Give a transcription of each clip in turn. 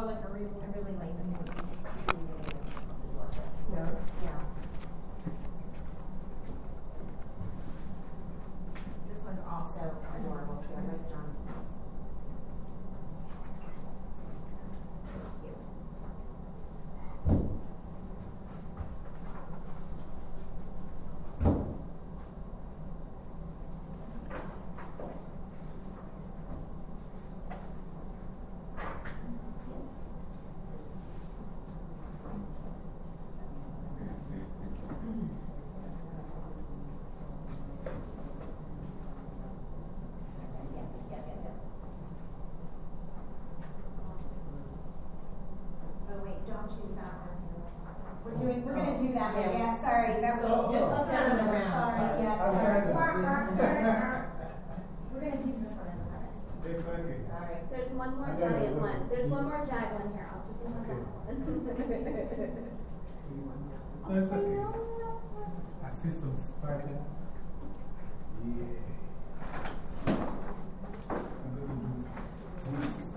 Like a real. I really like this one. Yeah. Yeah. This one's also adorable too. I wrote it down. Cute. Yeah, yeah, yeah, yeah. Oh, wait, don't choose that one. We're doing, we're gonna do that one, Yeah. sorry, that was, just down, Turn around. sorry, yeah, I was sorry. trying to- Mark, mark, mark, mark. We're gonna use this one in a second. It's okay. Sorry. There's one more I got it, giant look. one. There's one more giant one here. I'll take Okay. one. No, it's okay. I see some spider. Yeah. I'm gonna do-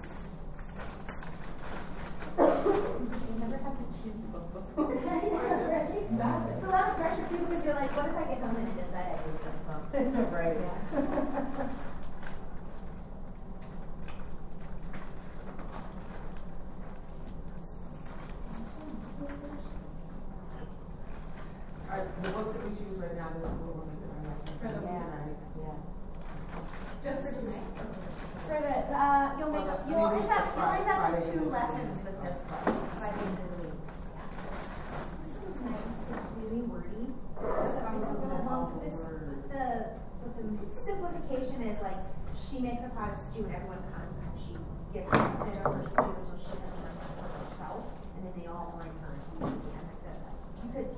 You never had to choose a book before. It's a lot of pressure too, because you're like, what if I get home and decide I use this book? Right. Alright, the books that we choose right now, this is what we're making our lesson For the- tonight. Yeah. Just for tonight? For the, uh, you'll make, Well, I you'll mean, end it's up, the you'll end up Friday with two and- lessons with this book by the end of the week. This one's nice, it's really wordy. So it's a little long, this, the, what the simplification is like, she makes a project stew and everyone comes and she gets a bit of her stew until she doesn't want it for herself, and then they all bring her and eat it and like that. You could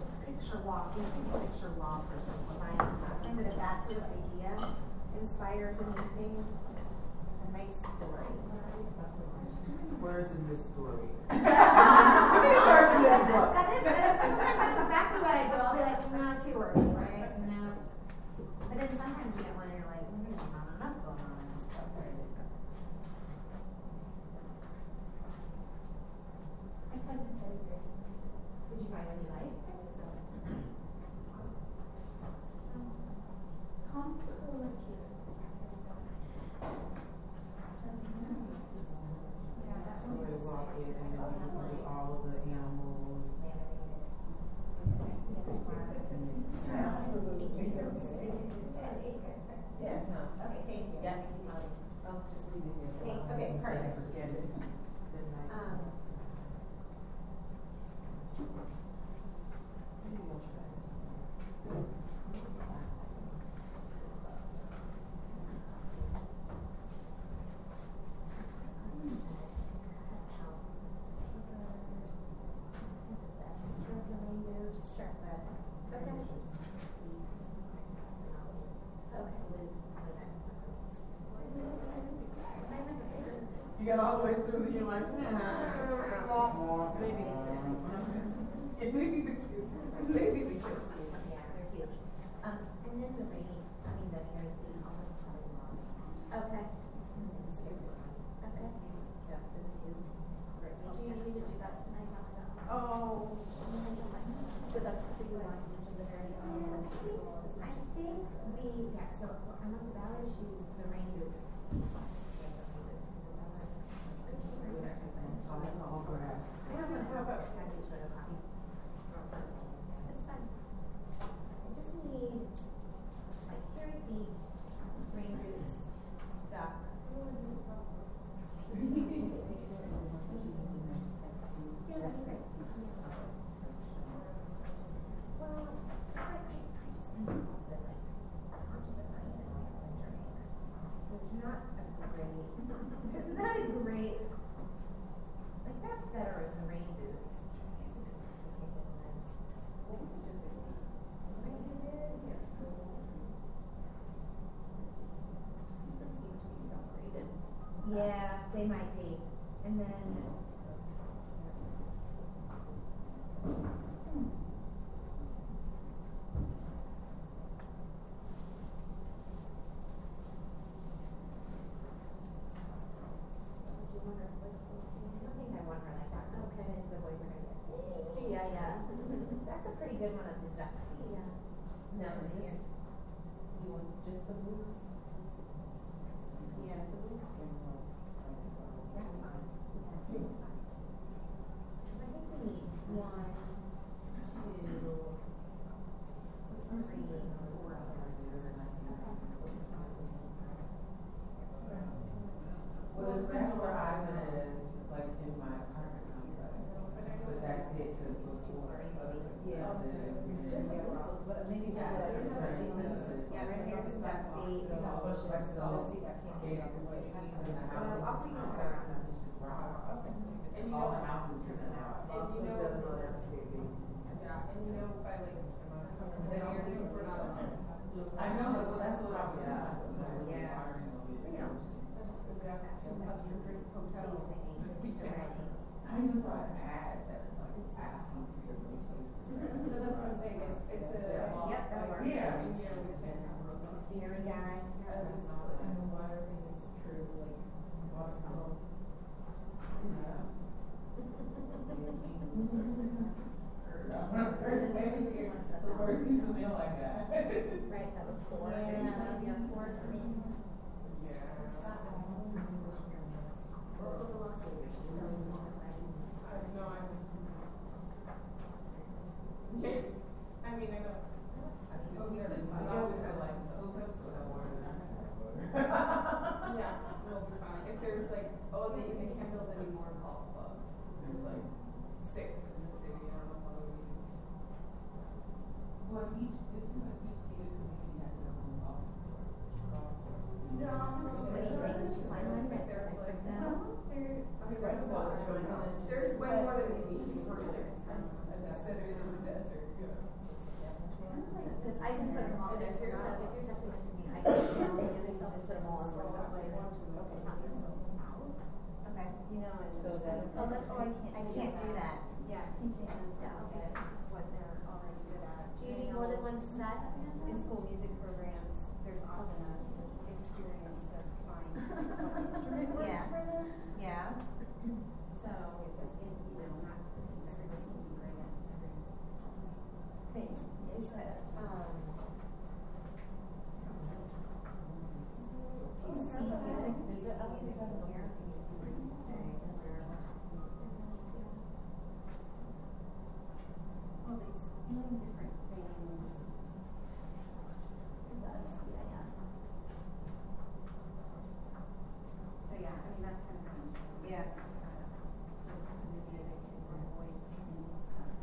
picture law, you know, picture law for simplifying the classroom, but if that sort of idea inspires anything, it's a nice story. There's too many words in this story. Too many words in this book. That is, sometimes that's exactly what I do. I'll be like, not too wordy, right? No. But then sometimes you get one and you're like, mm, there's not enough going on in this book. I find it very crazy. Did you find what you like? So they walk in and you see all of the animals. Yeah, no. Okay, thank you. Yeah. I'll just leave it here. for Thank- now. okay, perfect. forgetting. Good night. Um, Maybe we'll try this. Sure. Okay. You got all the way through and you're like, nah. Maybe. It may be the kids. Maybe the kids. yeah, they're huge. Um, and then the rain, I mean, the Mary Lee almost comes along. Okay. Okay. Yeah, those two. Do you need to do that tonight? Oh. So that's, so you want each of the very I think we, yeah, so I'm on the ballot issues, the rain group. Oh, that's all grass. How about, how about, Can I do sort of copy? It's fine. I just need, like, carrot feet, rain roots, duck. Yeah, that's great. Well, it's like, I, I just think also like, conscious of times and like wintering. So it's not a great, it's not a great, like, that's better with the rain boots. I guess we could take it as, what would we just do? Rain boots? These ones seem to be separated. Yeah, they might be. And then. Hmm. Do you wonder if we're closing? I don't boys are gonna get. Yeah, yeah. That's a pretty good one of the duck feet. Yeah. Do you want just the boots? Yeah. Just the boots? or you want, like, That's fine. That's fine. Cause I think we need one, two, three, four Well, there's grass where I live, like in my apartment complex, but that's it, cause before, I live. Just like rocks. But maybe Yeah, that's it's different. different. Yeah, right here's a duck feet. So I'll push it back to the gate up the way it's in the house. Uh, I'll put you on the Complex, it's just rocks. And you All know- the houses just rocks. And you know, yeah, and you know, by like, don't years, do- we're not to have. I know, well, that's what I was saying. Yeah. You know, that's just because we have two custom drink hotels. We can't. I even saw an ad that like was asking people to replace. But that's what I'm saying, it's, it's a. Yep, that like, works. Yeah. In here, we can't have robots. Scary guy. I was, and the water thing is true, like, water pump. Yeah. The first piece of mail I got. Right, that was four. Yeah, yeah, four is three. I have no idea. I mean, I know. Always feel like hotels still have water. Yeah, we'll be fine. If there's like, oh, they, they can't any more golf clubs. There's like six in the city, I don't know how many. Well, each, it seems like each gated community has their own golf course. No, What? Did you find one that There's like, No? there's way more than you need for like, a city in the desert, yeah. Because I can put them all, if you're, if you're texting it to me, I can, once they do this, I'll just put them all on one document. Okay, not themselves out. Okay. You know, and. So that- Oh, that's, I can't. I can't do that. Yeah, teach it hands down, what they're already good at. Do you need more than one set? In school music programs, there's often experience to find Yeah. Yeah. So it's just, in, you know, not everybody can be great at every thing. Is that, um. You music, see music doing different things. It does, yeah, yeah. So yeah, I mean, that's kind of how much. Yeah. Music and your voice and stuff.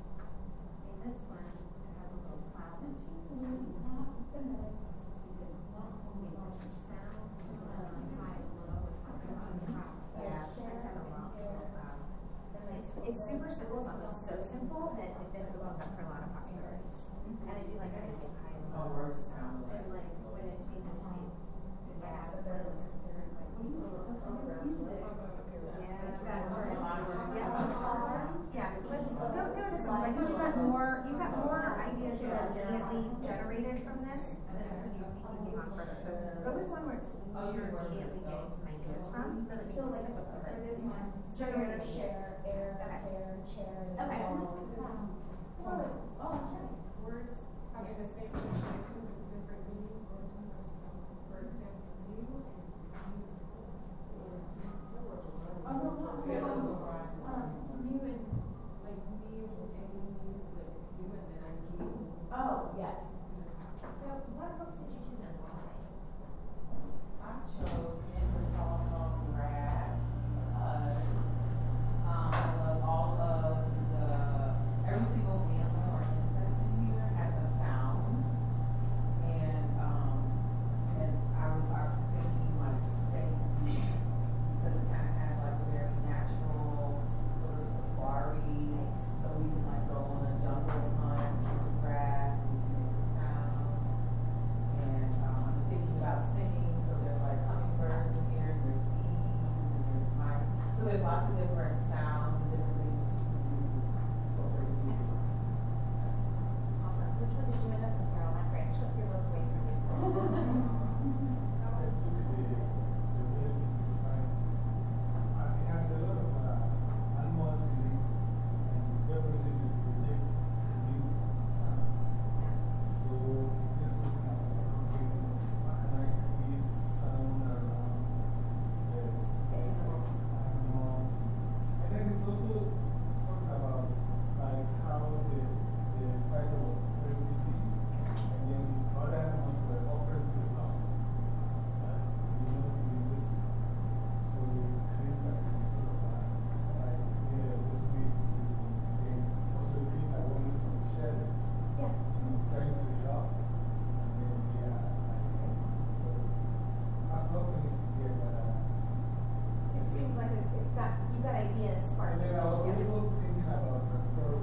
In this one, it has a little cloud that's. So you can make different sounds, um, high and low, and high and low. Yeah. Share, share. It's, it's super simple, it's almost so simple that it then opens up for a lot of possibilities. Mm-hmm. And I do like that idea of high and Oh, low. words sound. And like, when it changes shape, if I have a Yeah. playlist, they're like, oh, I've never used it. Yeah. It's bad for A lot of. Yeah, yeah, let's go, go to this one, I think you've got more, you've got more ideas that are generated from this than this one you you came on further. So go with one where it's Oh, you're immediately working getting some ideas from, for the So people like, stick with for it. this one, Generate ideas. share, air, Okay. air, chair. Okay. Oh, that's right. Words having the same connotation with different meanings, origins are spelled, for example, new and new. Oh, no, no, Yeah, no. those are right. Um, new and, like, new and new, like, new and then I'm new. Oh, yes. So what books did you choose and why? I chose Into Tall, Tall Grass because um, I love all of the, every single family or insect in here has a sound. And, um, and I was, I was thinking like state because it kind of has like a very natural sort of safari. So we can like go on a jungle hunt through the grass, we can make the sounds. And um, I'm thinking about singing, so there's like hummingbirds in here, and there's bees, and there's mice. So there's lots of different sounds and different things that you can do over the music. Awesome, which one did you end up with, Carol? Not great, took your book away from you. Actually, the, the playlist is fine. Uh, it has a lot of uh, animals in it, and you've got ideas And then I was also thinking about the story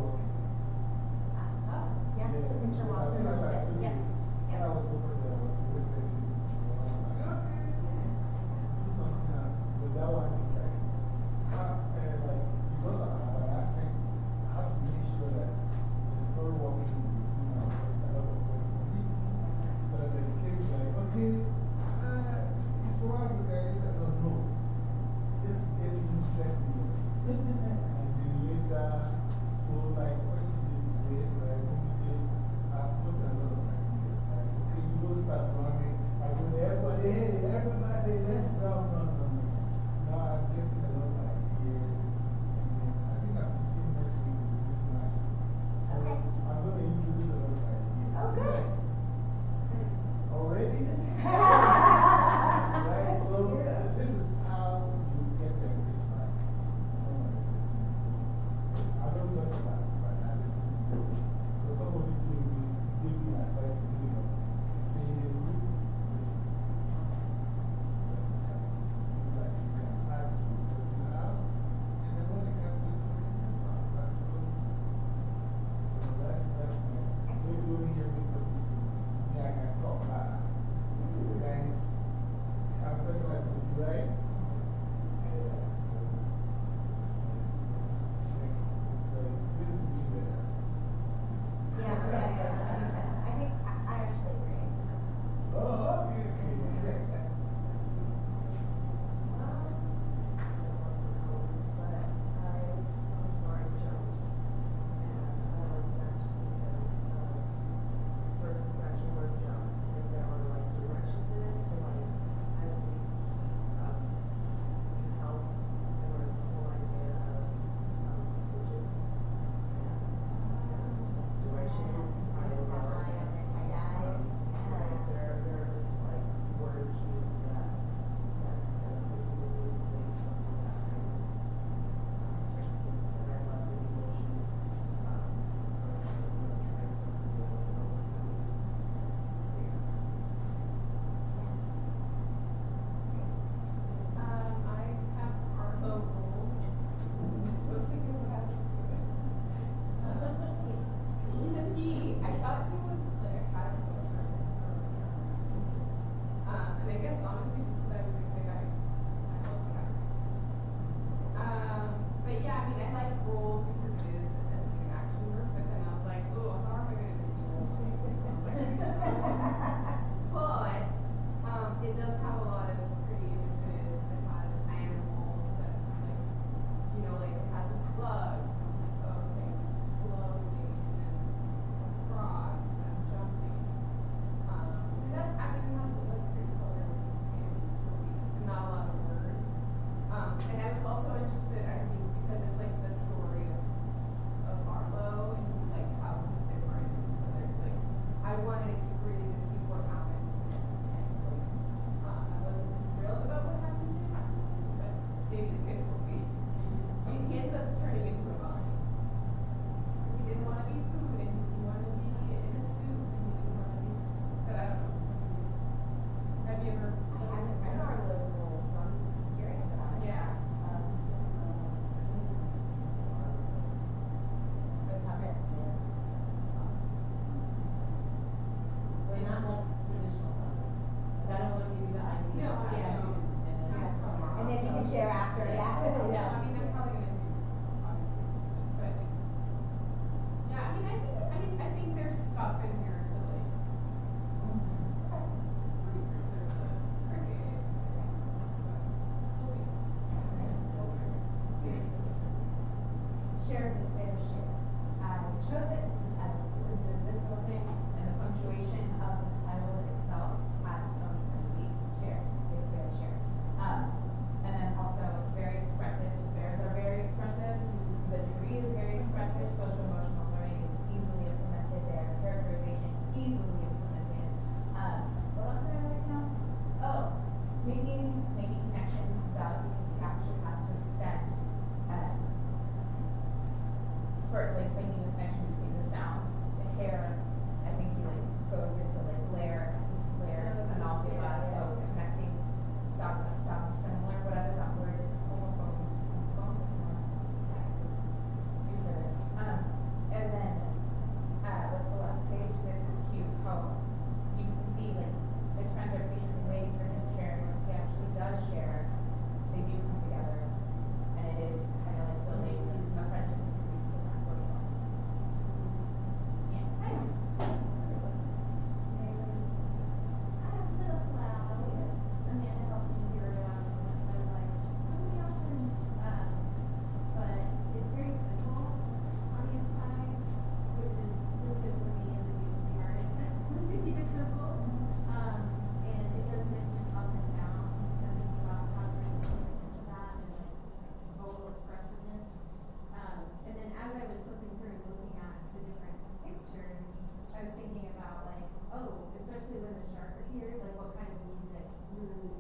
especially the shark sharper here, like what kind of music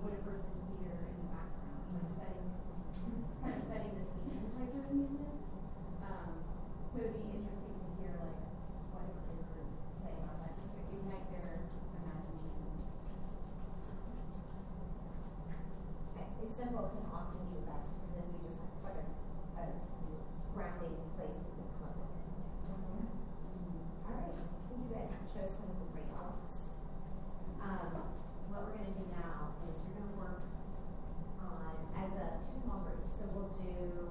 would a person hear in the background, like setting, kind of setting the scene type of music. Um, so it'd be interesting to hear like what it is would say about that, just to ignite their imagination. A symbol can often be best because then we just put a, a grounding place to the public. Mm -hmm. All right, Thank you guys chose some of the great albums. Um, what we're gonna do now is you're gonna work on, as a, two small groups, so we'll do,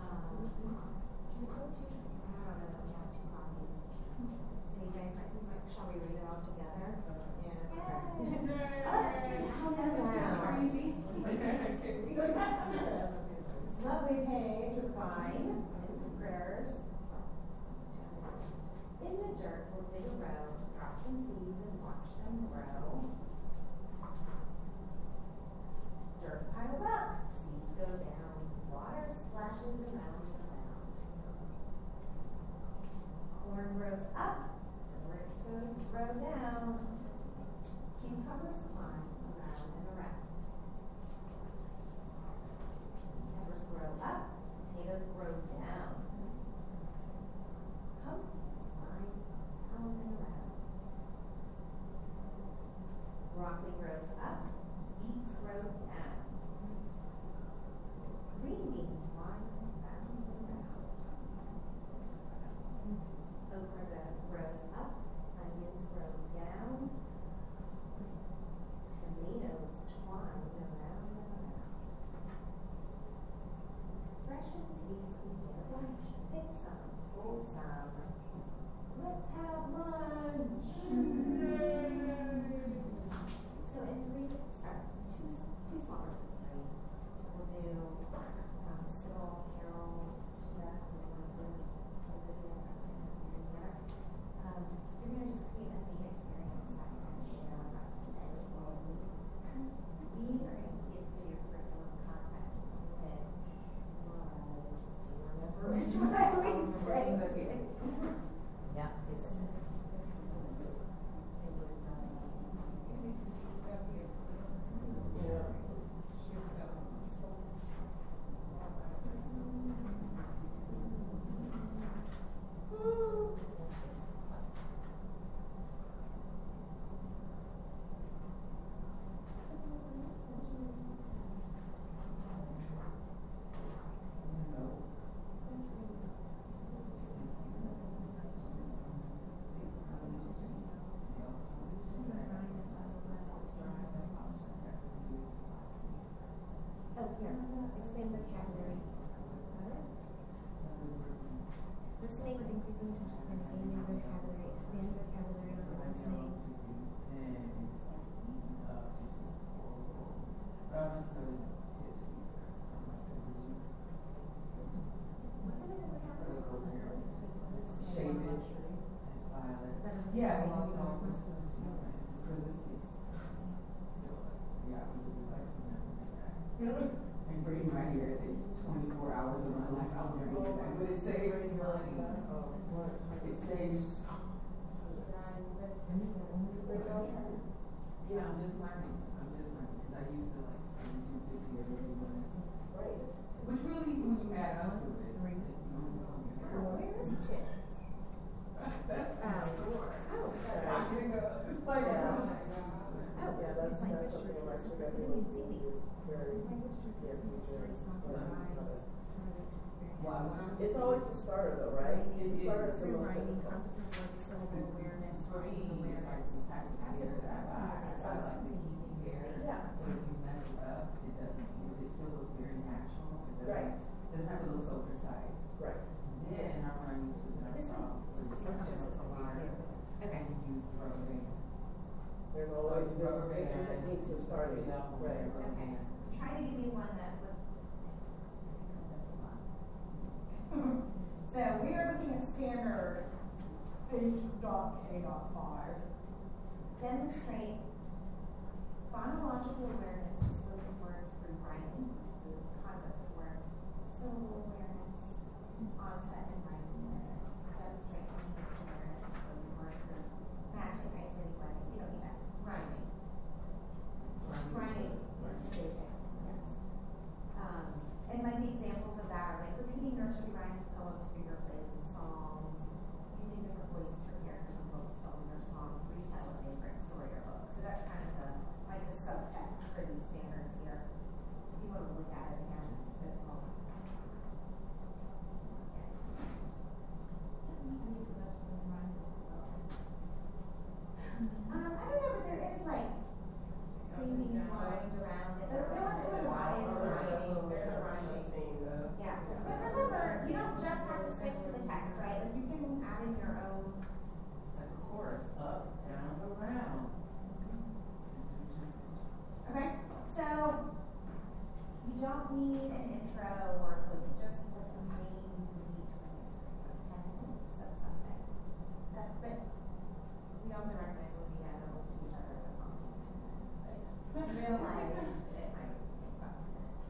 um, do two, I don't know that we have two copies. So you guys might, might, shall we read it all together? Yeah. Up, down, around. Lovely page of vine and some prayers. In the dirt, we'll dig a row, drop some seeds and watch them grow. Dirt piles up, seeds go down, water splashes around around. Corn grows up, the go grow down. Cucumbers climb around and around. Peppers grow up, potatoes grow down. Pumpkins climb round and around. Broccoli grows up, beets grow down. Green beans climb round and round. Okra grows up, onions grow down. Tomatoes twine around and around. Fresh and tasty, bunch, pick some, pull some. Let's have lunch. So in three, sorry, two, two small groups of three. So we'll do, um, Sybil, Carol, Jeff, and one group, Olivia, Roxanne, and Mary. Um, you're gonna just create a neat experience that you're gonna share with us today. We are gonna give you your curriculum content, which was, do you remember which one I rephrased? Yeah. It was, um, Oh, here, expand vocabulary. Listening with increasing attention span, gaining vocabulary, expand vocabulary for listening. What's it in vocabulary? Shaded and violet. Yeah, well, you know, it's, it's, you know, it's because it's, it's still, yeah, it was like, Really? and braiding my hair takes twenty-four hours of my life, I'll never get back, but it saves money. It saves. Yeah, I'm just learning, I'm just learning, because I used to like spend two fifty every month. Right. Which really, when you add up to it, you know, Oh, where is Chip? That's. Oh. Oh. I should go, it's like. Yeah. Oh, Yeah, that's, that's something? I'm actually I gonna do. see these. Very, It's like which church? yes, It's we very do. responsive Right. vibes, traumatic experience. Well, I went- It's always the starter though, right? It The starter is. is the most Rewriting, difficult. concept of syllable awareness, For me, rhyming it's like awareness. some type of That's a- that ah, I buy. that's I a- like the keeping hair. Yeah. So if you mess it up, it doesn't, it still looks very natural. It Right. doesn't, doesn't have to look so precise. Right. Then I went on YouTube and I This saw. one? was This such one a lot. hair, Okay. And you use rubber bands. There's So always, there's rubber different band, techniques of starting, gel, right? rubber Okay. Try to give me one that would. So we are looking at standard page dot K dot five. Demonstrate phonological awareness of spoken words through writing, concepts of words, syllable awareness, onset and writing awareness. Demonstrate phonological awareness of spoken words through matching, isolating, blending, you don't need that, rhyming. Rhyming is basic, yes. Um, and like the examples of that like repeating nursery rhymes, poems, finger plays, and songs. using different voices for characters in books, poems, or songs, retell a favorite story or book. So that's kind of the like the subtext for these standards here. So if you want to look at it again, it's a bit long. Um, I don't know, but there is like things around it. There was a lot of rhyming. There's a rhyming. Yeah. But remember, you don't just have to stick to the text, right? Like you can add in your own. Of course, up, down, around. Okay, so you don't need an intro or a closing, just what you may need for the next like 10 minutes of something. So, but we also recognize when we'll be available to each other as long as we can. But realize it might take about 10 minutes.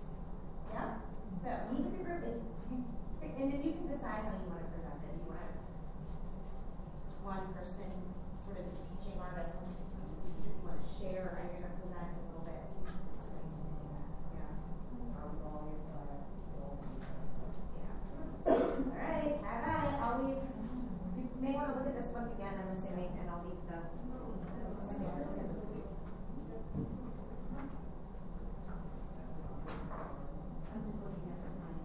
Yeah? So meet with the group is, and then you can decide how you wanna present it, you want one person sort of teaching artist, one teacher, you wanna share, or you're gonna present a little bit. Yeah. Yeah. All right, bye bye. I'll leave. You may want to look at this book again, I'm assuming, and I'll leave the. Oh, I'm just looking at the time.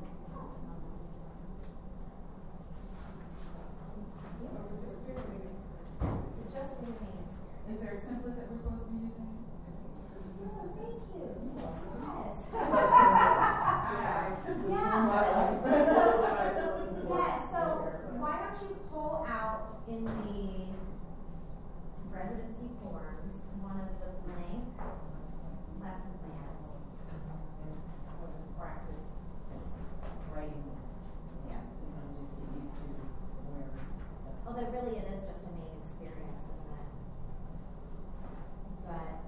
Just doing the names. Is there a template that we're supposed to be using? Oh, thank you. Yes. Yeah, Yeah. Yes, so why don't you pull out in the residency forms, one of the blank lesson plans? Sort of practice writing. Yeah. Although really it is just a main experience, isn't it? But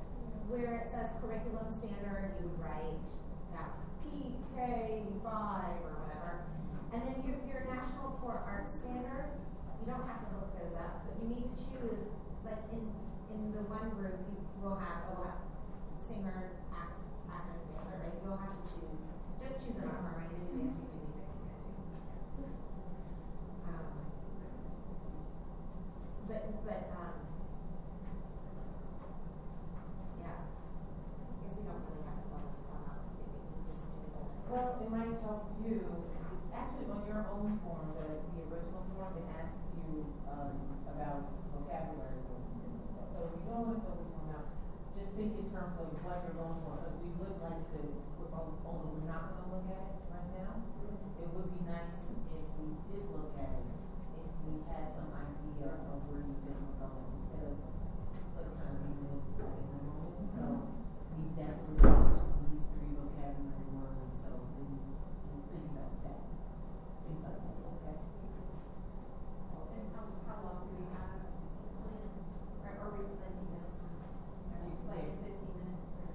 where it says curriculum standard, you would write that PK five or whatever. And then your, your national core art standard, you don't have to look those up, but you need to choose, like in, in the one group, you will have, oh, uh, singer, act, actress, dancer, right? You'll have to choose, just choose an form, right? You dance, you do music. Um, but, but, um, yeah. I guess we don't really have to follow this form out, maybe we can just do it. Well, it might help you, actually on your own form, the, the original form, it asks you, um, about vocabulary. So if you don't wanna fill this one out, just think in terms of what you're going for, because we would like to, although we're not gonna look at it right now, it would be nice if we did look at it, if we had some idea of where you said we're going, instead of, like, kind of leaving it in the moment. So, we definitely teach these three vocabulary words, so then you can think about that. Things like that, okay? And how, how long do we have to plan? Or are we presenting this, like in fifteen minutes or?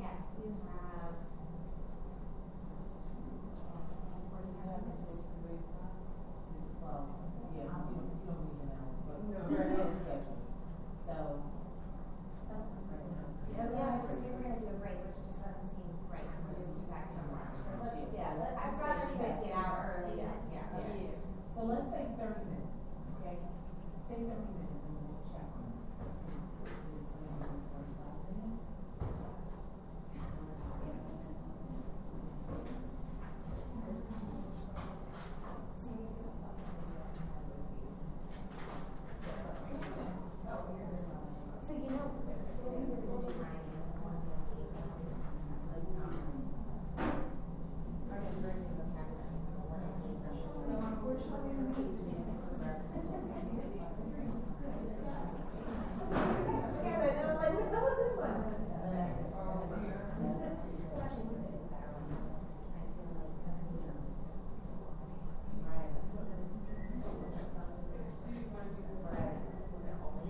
Yes, you have. Well, yeah, you don't, you don't need an hour, but No. we're ahead of schedule. So, That's one right now. Yeah, yeah, because we were gonna do a break, which just doesn't seem right, because we just do back in March, so let's, yeah, let's, I'd rather you guys get out early than, yeah. Yeah. So let's say thirty minutes, okay? Say thirty minutes and we'll check on it. It's gonna be forty-five minutes. So you know, what we were really trying to one of the was, um, our converging vocabulary, so what I gave them. Yeah, but I was like, how about this one? Actually, we're missing Sarah. I feel like, you know. Right. Right.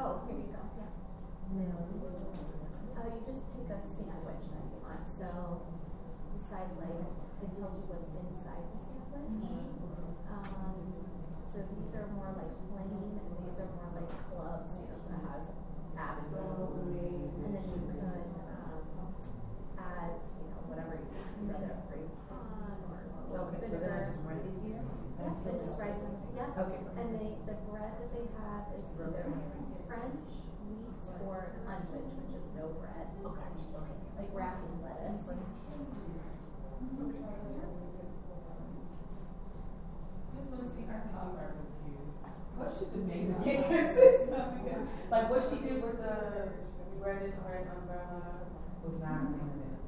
Oh, here you go, yeah. You just pick a sandwich that you want, so besides like, it tells you what's inside the sandwich. So these are more like plain, and these are more like clubs, you know, it has avenues. And then you could, add, you know, whatever you want, whether grape or. Um, okay, so then I just write it here? Yeah, they just write them, yeah. Okay. And they, the bread that they have is either French, wheat, or unwich, which is no bread. Oh, gotcha, okay. Like wrapped in lettuce. Just want to see, I think you are confused. What should the make it get consistent because, like what she did with the red and red umbrella was not a thing of it.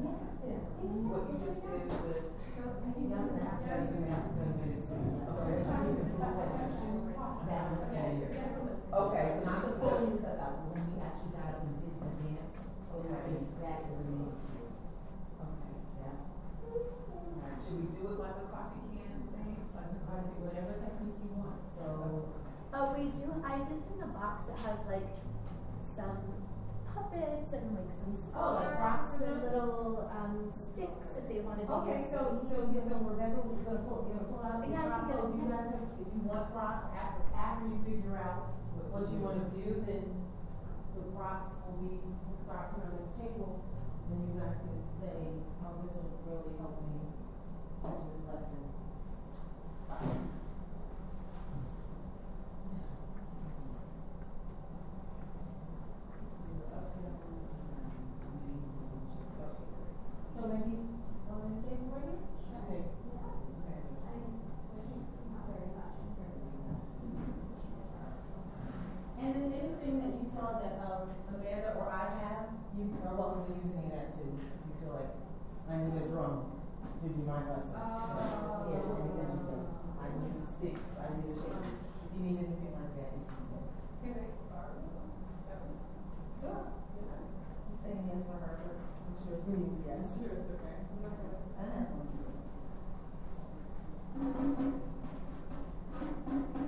Yeah. What you just did with. The the minutes. Okay. That was Okay, so she the was pulling stuff out, when we actually got up and did the dance. Okay. That is amazing. Okay. Yeah. Should we do it like a coffee can thing? Like the coffee, whatever technique you want, so. Oh, we do, I did in a box that has like some puppets and like some Oh, like sparks rocks and little um, sticks that they wanted to Okay, use. so, so, yeah, so Rebecca was gonna pull, you know, pull out the Yeah, props, so if you guys have, if you want props, after, after you figure out what, what you wanna do, then the props will be, props on this table, then you guys can say, oh, this will really help me. Teach this lesson. So maybe, on Wednesday for you? Okay. And then anything that you saw that um, Amanda or I have, you are welcome to use any of that too, if you feel like, I need a drum to do my lesson. Oh. Yeah, any of that. I need sticks, I need a shaker. If you need anything like that, you can use. Can I borrow? Sure. Saying yes for her, but I'm sure she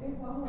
It's all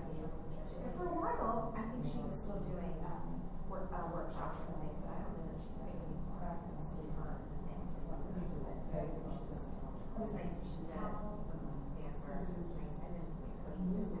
for a while, I think she was still doing um, work, uh, workshops and things, but I don't know that she's doing any anymore. I haven't seen her in things. It wasn't her, but it was nice. that She was a um, dancer, it was nice. And then her mm-hmm. husband.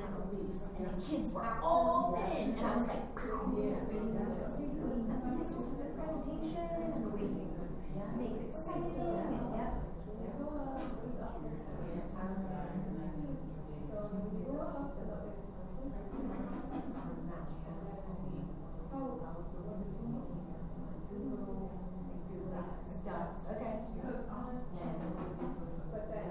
end of a leaf, and the kids were all in, and I was like, yeah. It's just presentation and the way you make it exciting. And, yeah. Done. Okay. But then,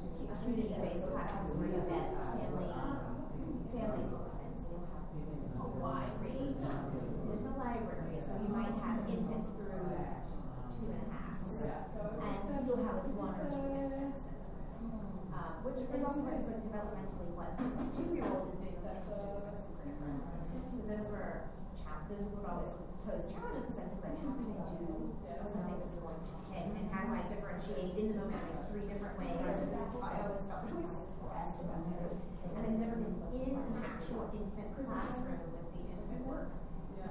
community-based classrooms where you get uh, family, families will come in, so you'll have a wide range in the library. So you might have infants through two and a half, and you'll have one or two infants, uh, which is also very sort of developmentally what a two-year-old is doing with super different. So those were those were always pose challenges because I think like how can I do something that's going to hit and how do I differentiate in the moment like three different ways and that's why I always felt really stressed about those. And I've never been in an actual infant classroom with the infant work.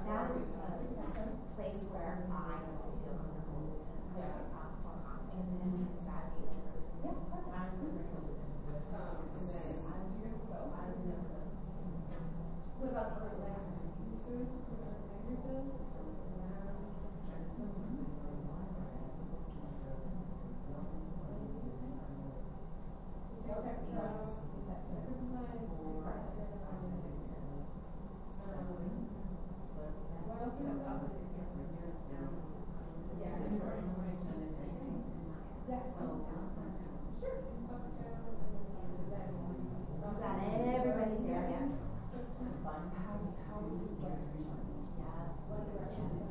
That is a place where I feel comfortable and uh, more confident in is that age group. Yeah, perfect. Um, and then as you go, I don't know. What about for like pieces, for like languages, or something like that? Tic-tac-toe, exercise, tic-tac-toe, um, what else is up? Yeah, I'm sorry. Yeah, so, sure. We've got everybody's there, yeah. So the book is down, like round,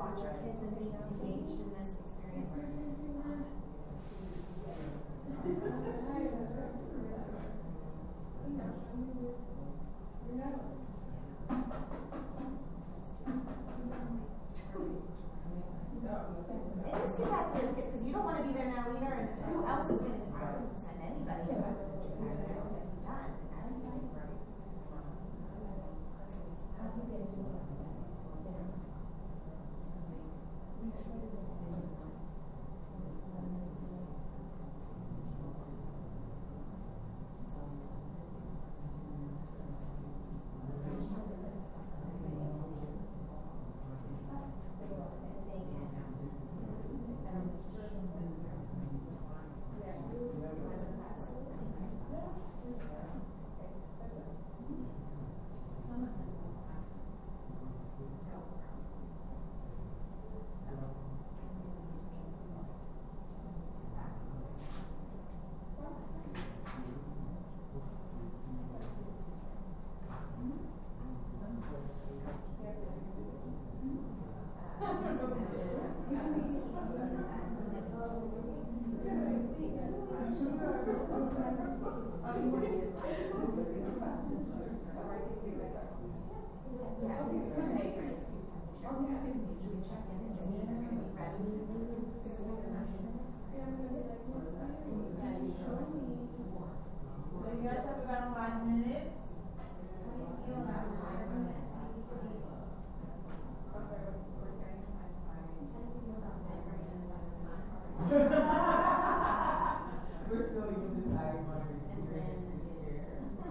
watch your kids and engaged in this experience. Now, show me with your nose. It is too bad for those kids because you don't want to be there now either. And who else is going to? Send anybody. to it. They're all gonna be done. That is not right. So you guys have about five minutes? How do you feel about five minutes? We're still even deciding on our experience this year. It's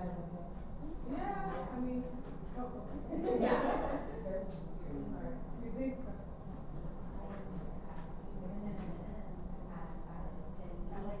Yeah, I mean, oh. yeah. You think so? I like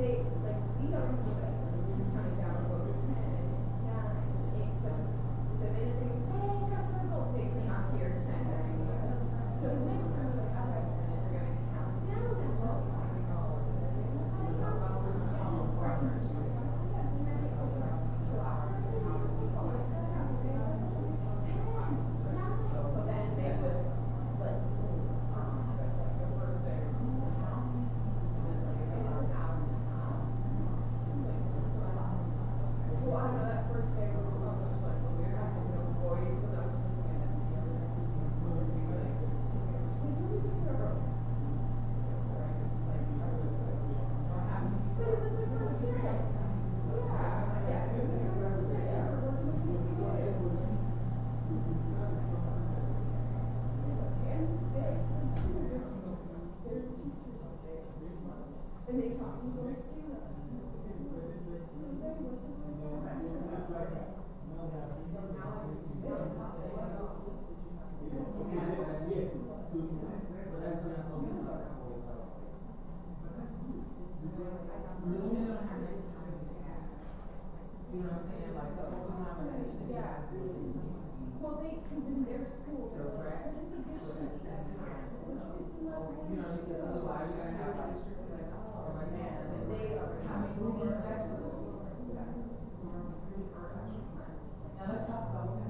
they like these aren't good. We were kind of down Now let's talk about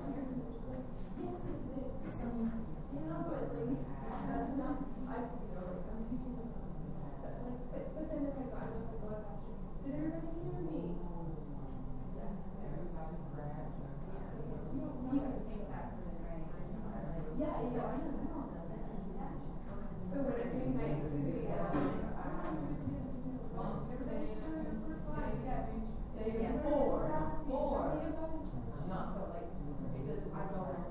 four, four. Not so like, it just, I don't.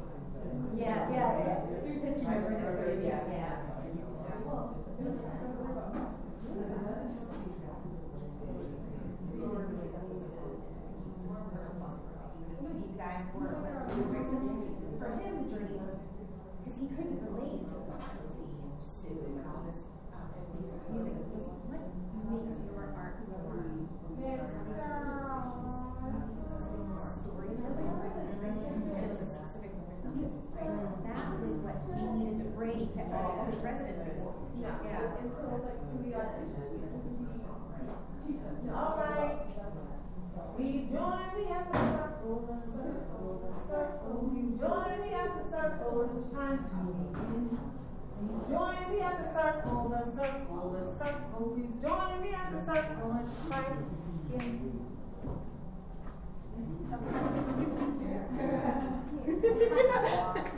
but I, I mean, I just work. Well, it's also, so they're like, they're doing the teachers. What are you over Yeah, yeah, yeah. That you never know, yeah, yeah. A guy who worked with, he was for him, the journey was, because he couldn't relate to Kofi and Sue and all this, um, music, was what makes your art form? Storytelling, and it was a specific rhythm, right? So that was what he needed to bring to all of his residences. Yeah. Yeah. And so I was like, do we audition? Do we teach them? No. All right. Please join me at the circle, the circle, the circle. Please join me at the circle, it's time to begin. Please join me at the circle, the circle, the circle. Please join me at the circle, it's time to begin.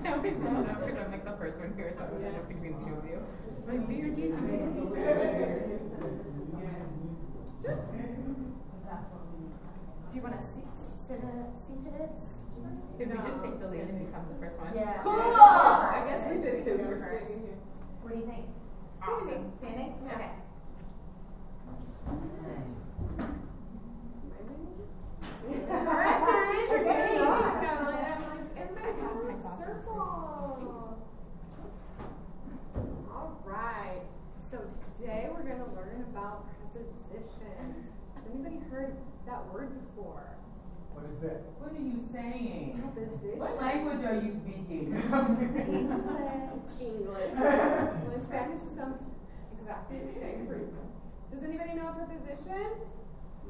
Now we know now because I'm like the first one here, so I'm kind of between the two of you. She's like, be your teacher. Do you want to sit, sit, seat it? Did we just take the lead and become the first one? Yeah. Cool! I guess we did because we First. What do you think? Awesome. Standing? Okay. Alright, they're introducing each other. I'm like, everybody come a circle. Alright, so today we're going to learn about prepositions. Has anybody heard that word before? What is that? What are you saying? Preposition. What language are you speaking? English. English. well, Spanish it sounds exactly the same for you. Does anybody know a preposition?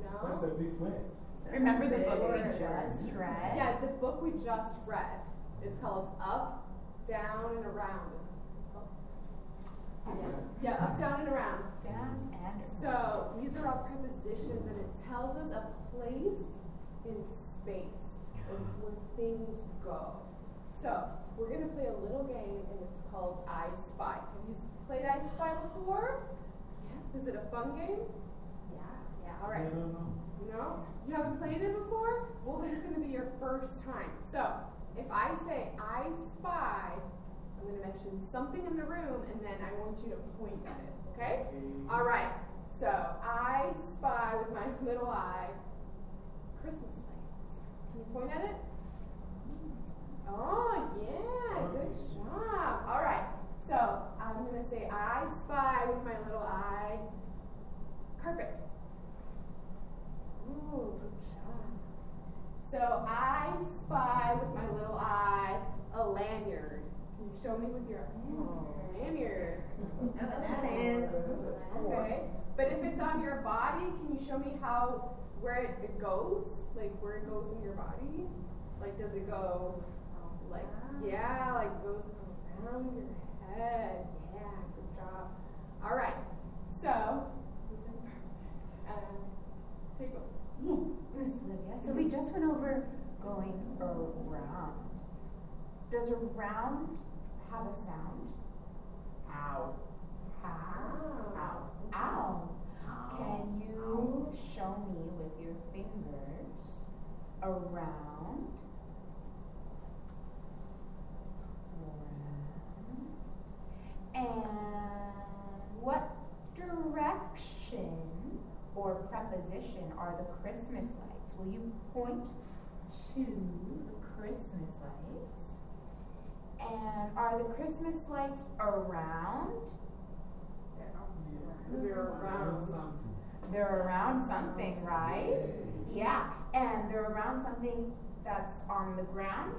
No? That's a big word. Remember the book we just read? Yeah, the book we just read. It's called Up, Down, and Around. Yeah, up, down, and around. Down and So these are all prepositions, and it tells us a place in space of where things go. So we're gonna play a little game, and it's called I Spy. Have you played I Spy before? Yes. Is it a fun game? Yeah. Yeah. All I don't know. No? You haven't played it before? Well, this is going to be your first time. So, if I say, I spy, I'm going to mention something in the room and then I want you to point at it. Okay? All right. So, I spy with my little eye Christmas lights. Can you point at it? Oh, yeah. Good job. All right. So, I'm going to say, I spy with my little eye carpet. Ooh, good job. So I spy with my little eye a lanyard. Can you show me with your hmm. lanyard? Know that is. Okay. But if it's on your body, can you show me how where it, it goes? Like where it goes in your body? Like does it go um, like ah. yeah, like goes around your head. Yeah, good job. All right. So um, take a Miss Lydia, so we just went over going around. Does around have a sound? Ow. How? Ow. Ow. Can you show me with your fingers around? Around. And what direction or preposition are the Christmas lights? Will you point to the Christmas lights? And are the Christmas lights around? They're around something. They're around something, right? Yeah. And they're around something that's on the ground?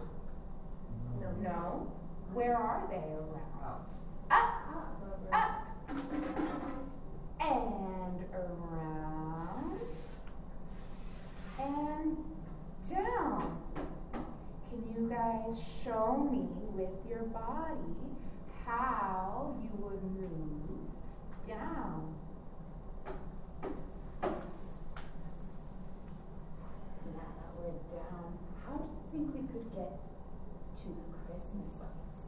No. No. Where are they around? Up, up, and around, and down. Can you guys show me with your body how you would move down? Now that we're down, how do you think we could get to the Christmas lights?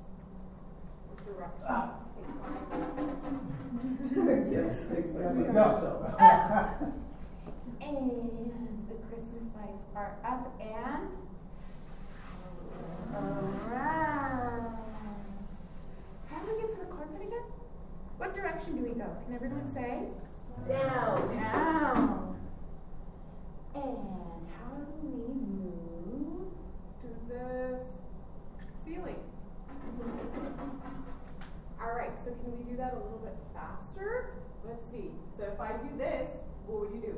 What direction? Ah. And the Christmas lights are up and around. How do we get to the carpet again? What direction do we go? Can everyone say? Down. Down. And how do we move? to the ceiling. All right, so can we do that a little bit faster? Let's see. So if I do this, what would you do?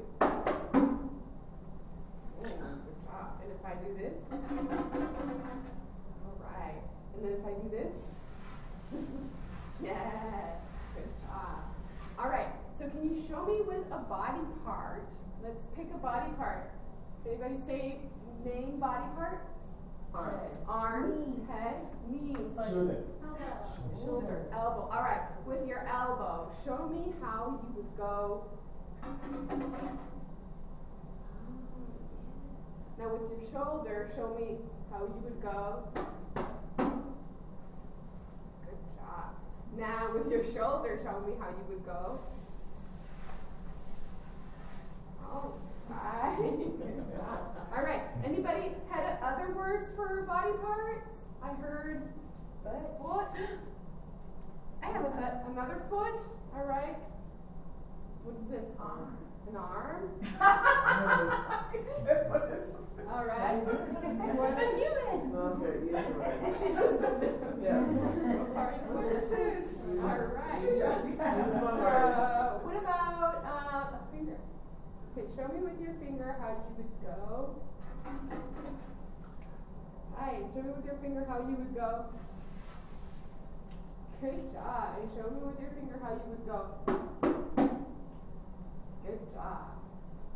Good job. And if I do this? All right. And then if I do this? yes, good job. All right, so can you show me with a body part? Let's pick a body part. Anybody say name body part? Arm. Arm, head, knee, Shoulder. shoulder, elbow. All right, with your elbow, show me how you would go. Now with your shoulder, show me how you would go. Good job. Now with your shoulder, show me how you would go. All right. Good job. All right. Anybody had other words for body part? I heard foot. I have a foot. Another foot. All right. What is this? Arm. An arm. What is All right. What A human. No, it's good. Yeah. She's just a bit. Yes. What is this? All right. So, what about uh, a finger? Okay, show me with your finger how you would go. Hi, show me with your finger how you would go. Good job. And show me with your finger how you would go. Good job.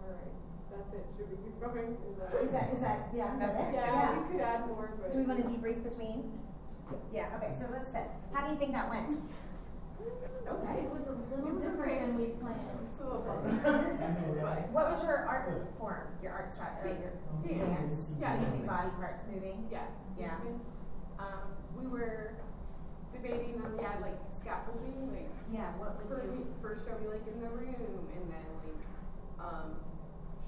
All right. that's it. Should we keep going? Is that, Is that, is that, yeah, that's it? yeah, we could add more, but. Do we want to debrief between? Yeah, okay, so let's sit. How do you think that went? Okay. It was a little It was different okay. than we planned. It's a little What was your art form, your art style, or your Dance. Yeah. Do you think body parts moving? Yeah. Yeah. Um, we were debating on, yeah, like scaffolding, like, Yeah, what would you? for show me like in the room, and then like, um,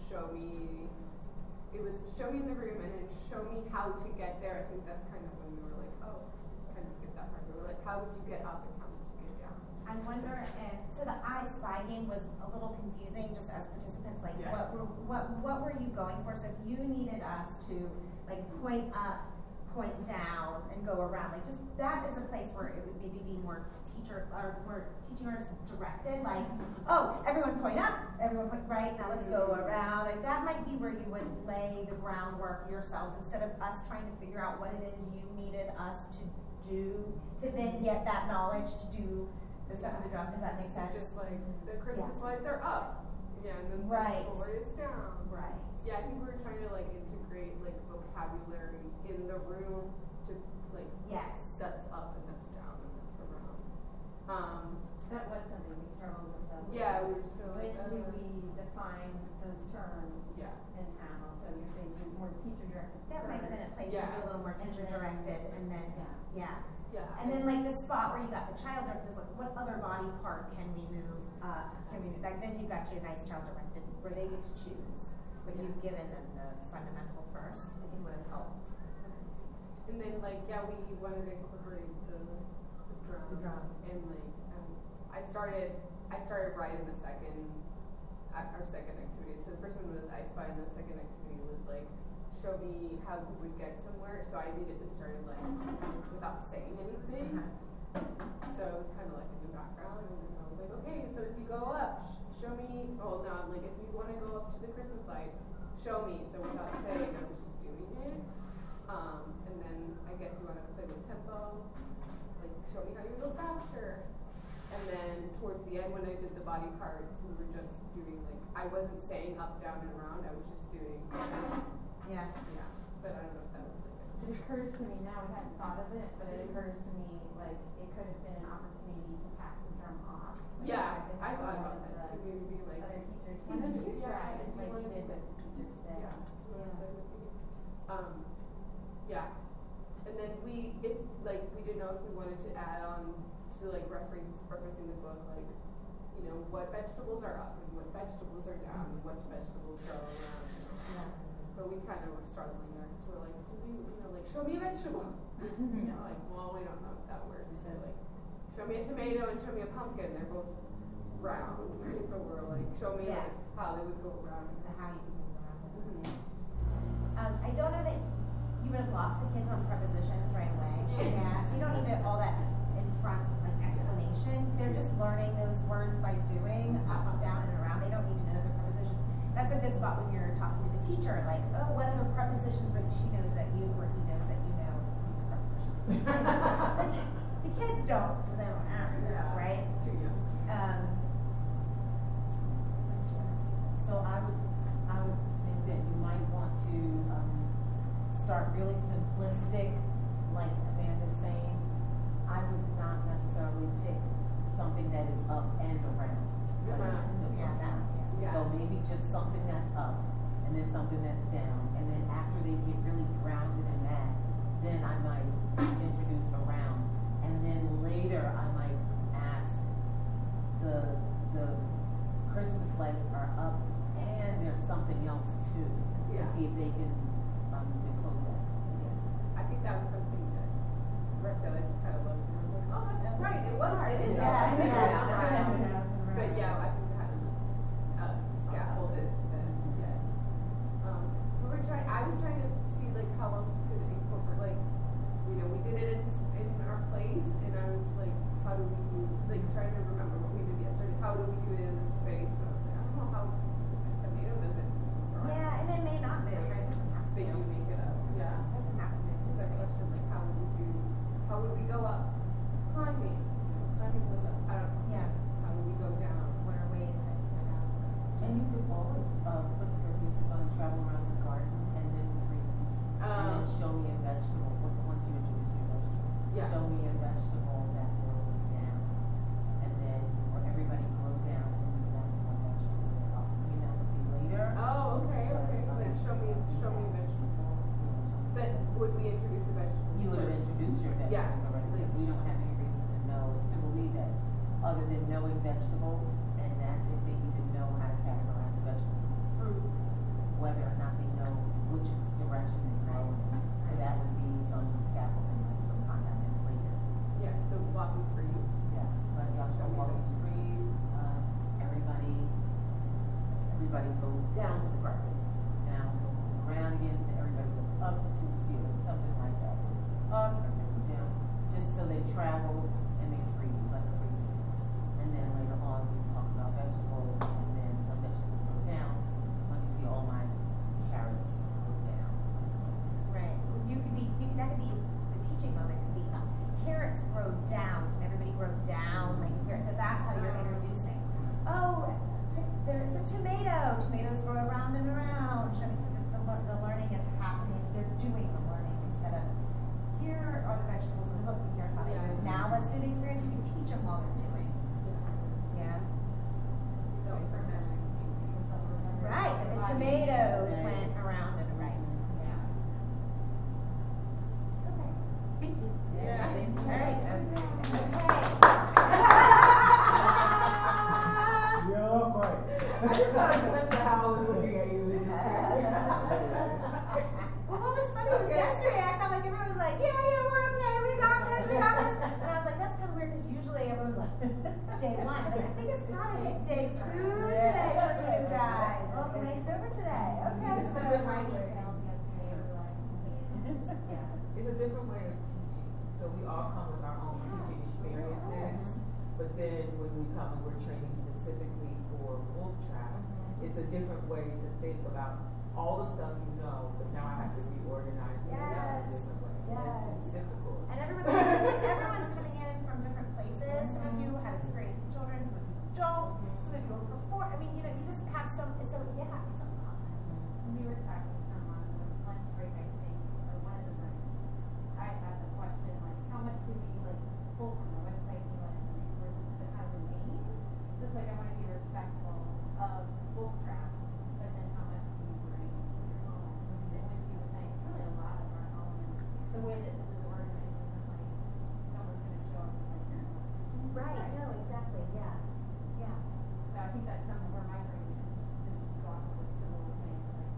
show me, it was show me in the room and then show me how to get there. I think that's kind of when we were like, oh, kind of skip that part. We were like, how would you get up and how would you get down? I wonder if, so the I Spy game was a little confusing just as participants, like Yeah. what were, what, what were you going for? So if you needed us to like point up, point down and go around, like just, that is a place where it would maybe be more teacher, or more teaching artist directed, like, oh, everyone point up, everyone point, right, now let's go mm-hmm. around. Like that might be where you would lay the groundwork yourselves instead of us trying to figure out what it is you needed us to do to then get that knowledge to do the stuff in the drum. Does that make sense? just like the Christmas lights are up. Yeah, and then Right. the floor is down. Right. Yeah, I think we were trying to like integrate like vocabulary in the room to like Yes. that's up and that's down and that's around. Um, That was something we struggled with though. yeah, we were just gonna When like, do we define those terms? Yeah. And how, so you're saying more teacher directed That might have been a place to do a little more teacher directed and then, Yeah. yeah. Yeah. And then like the spot where you got the child directed is like, what other body part can we move up? Can we move, like then you've got your nice child directed where they get to choose. But you've given them the fundamental first, I think would have helped. And then like yeah, we wanted to incorporate the, the drum. The drum. And like um, I started I started right in the second uh, our second activity. So the first one was I spy and the second activity was like show me how we would get somewhere. So I immediately started like without saying anything. So it was kind of like in the background, and then I was like, okay, so if you go up, sh- show me. Oh no, like if you want to go up to the Christmas lights, show me. So without saying, I was just doing it. Um, and then I guess we wanted to play with tempo, like show me how you go faster. And then towards the end, when I did the body parts, we were just doing like I wasn't saying up, down, and around. I was just doing. Yeah. Yeah, but I don't know if that was like. It occurs to me now, we hadn't thought of it, but it occurs to me like it could have been an opportunity to pass the drum off. Yeah, Like, I thought about that too. Maybe be like. Other teachers, why you yeah, try do it you like you did with the teachers today? Yeah. do you wanna play with me? Um, yeah. And then we, if, like, we didn't know if we wanted to add on to like reference, referencing the book, like, you know, what vegetables are up and what vegetables are down and what vegetables go around. You know? Yeah. But we kind of were struggling there because we're like, do we, you know, like, show me a vegetable. you know, like, well, we don't know if that works. So like, show me a tomato and show me a pumpkin. They're both round, right? So we're like, show me Yeah. like how they would go around. The how you can move around. Mhm. Um, I don't know that you would have lost the kids on prepositions right away. Yeah. Yeah, so you don't need to, all that in front, like explanation. They're just learning those words by doing, up, up, down, and around. They don't need to know the prepositions. That's a good spot when you're talking to the teacher, like, oh, what are the prepositions that she knows that you, or he knows that you know? These are prepositions. the, the kids don't, so they don't have, Yeah. right? Too young. Um, So I would, I would think that you might want to, um, start really simplistic, like Amanda's saying. I would not necessarily pick something that is up and around. like Around, yeah, first that, one. Yeah. So maybe just something that's up, and then something that's down, and then after they get really grounded in that, then I might introduce around, and then later I might ask the, the Christmas lights are up and there's something else too. Yeah. And see if they can, um, decode that. Yeah. I think that was something that Marcella just kind of looked and was like, oh, that's right. It was. It is. Yeah, up. It is yeah. around. Yeah. But yeah, I think we had to scaffold it then. Yeah. Um, we were trying. I was trying to see like how else we could incorporate. Like, you know, we did it in, in our place, and I was like, how do we move? Like trying to remember what we did yesterday. How do we do it in this space? And I was like, I don't know how a tomato does it. Or yeah, and it may not move, right? It doesn't have to. But you make it up. Yeah. It doesn't have to move. It's a question like how would we do? How would we go up? Climbing. You know, climbing goes up. I don't know. You could always put your music on travel around the garden and then greens? Um, and then oh. show me a vegetable. Once you introduce your vegetable, yeah. show me a vegetable that grows down. And then, or everybody grow down, and then that's one vegetable that I'll clean out later. Oh, okay, but, okay. Then like, show me, show me a vegetable. But would we introduce a vegetable? You would introduce your vegetables yeah, already because we don't have any reason to know, to believe that, other than knowing vegetables, and that's if know how to categorize vegetables and fruit, whether or not they know which direction they grow in. So that would be some scaffolding, like some contact later. Yeah, so walking trees. Yeah, but y'all show walk the trees, uh, everybody, everybody go down to the carpet. Now, go around again, everybody go up to the ceiling, something like that. Up and down, just so they travel and they freeze, like a freeze. And then later on, we talk about vegetables, and then some vegetables go down. Let me see all my carrots go down. Right. You could be, you could, that could be, the teaching moment could be, uh, carrots grow down, can everybody grow down like a carrot? So that's how you're introducing. Oh, there's a tomato, tomatoes grow around, showing so that the, lear- the learning is happening, so they're doing the learning instead of, here are the vegetables in the book, and here's how they Yeah. move. Now let's do the experience, you can teach them while they're doing. Yeah. That was our magic. Right, tomatoes went around and around. Yeah. Okay. Thank you. Yeah. All right. You're quiet. I just got a glimpse of how I was looking at you. Well, what was funny was yesterday I felt like everyone was like, yeah, yeah, we're okay, we got this, we got this. And I was like, that's kind of weird because usually everyone's like, day one. But I think it's kind of hit day two today for you A over today. Okay. It's a different way. Yeah. It's a different way of teaching. So we all come with our own teaching experiences. But then when we come and we're training specifically for Wolf Trap, mm-hmm. it's a different way to think about all the stuff you know, but now I have to reorganize it in a different way. Yes. It's difficult. And everyone's coming, everyone's coming in from different places. Some of you have experience with children, some of you don't. Some of you before. I mean, you know, you just have so, so yeah, it's a lot. We were talking some on the lunch break, I think, or one of the breaks. I had the question, like, how much do we like pull from the website, utilize the resources that has a name? Just like I wanna be respectful of Wolf Trap, but then how much do you bring from your own? And as he was saying, it's really a lot of our own, and the way that this is organized isn't like someone's gonna show up and like, here's what's. Right, no, exactly, yeah. Yeah. So I think that's something where my brain is to go off of what Sybil was saying, it's like,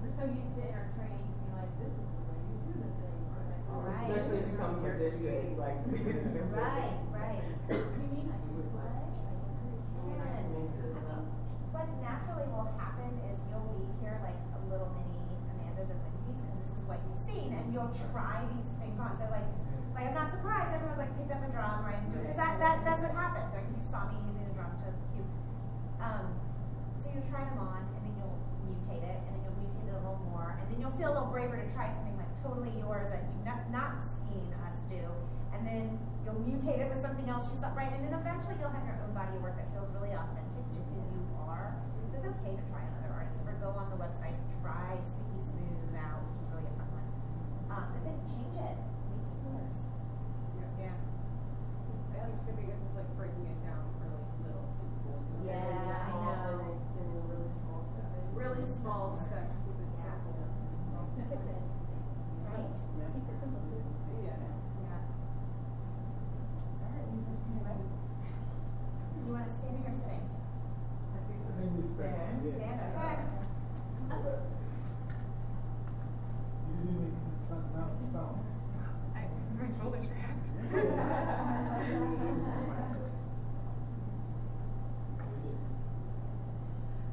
we're so used to in our training to be like, this is the way you do the things, or like, oh, Right. Especially if you come from a like. Right, right. You mean like what? What naturally will happen is you'll leave here like a little mini Amanda's and Lindsay's because this is what you've seen and you'll try these things on. So like, like I'm not surprised everyone's like picked up a drum, right? Because that, that, that's what happens. Right? You saw me using the drum to cue. Um, so you try them on and then you'll mutate it and then you'll mutate it a little more and then you'll feel a little braver to try something like totally yours that you've not, not seen us do. And then you'll mutate it with something else you saw, right? And then eventually you'll have your own body of work that feels really authentic to who you are. So it's okay to try another artist or go on the website, try Sticky Smooth out, which is really a fun one. Um, and then change it, make it yours. Yeah. I think the biggest is like breaking it down for like little people. Yeah, I know. And really small steps. Really small steps, keep it simple. Keep it simple. Right. Keep it simple too. Yeah. Yeah. All right, Lisa, you ready? You want to standing or sitting? I think I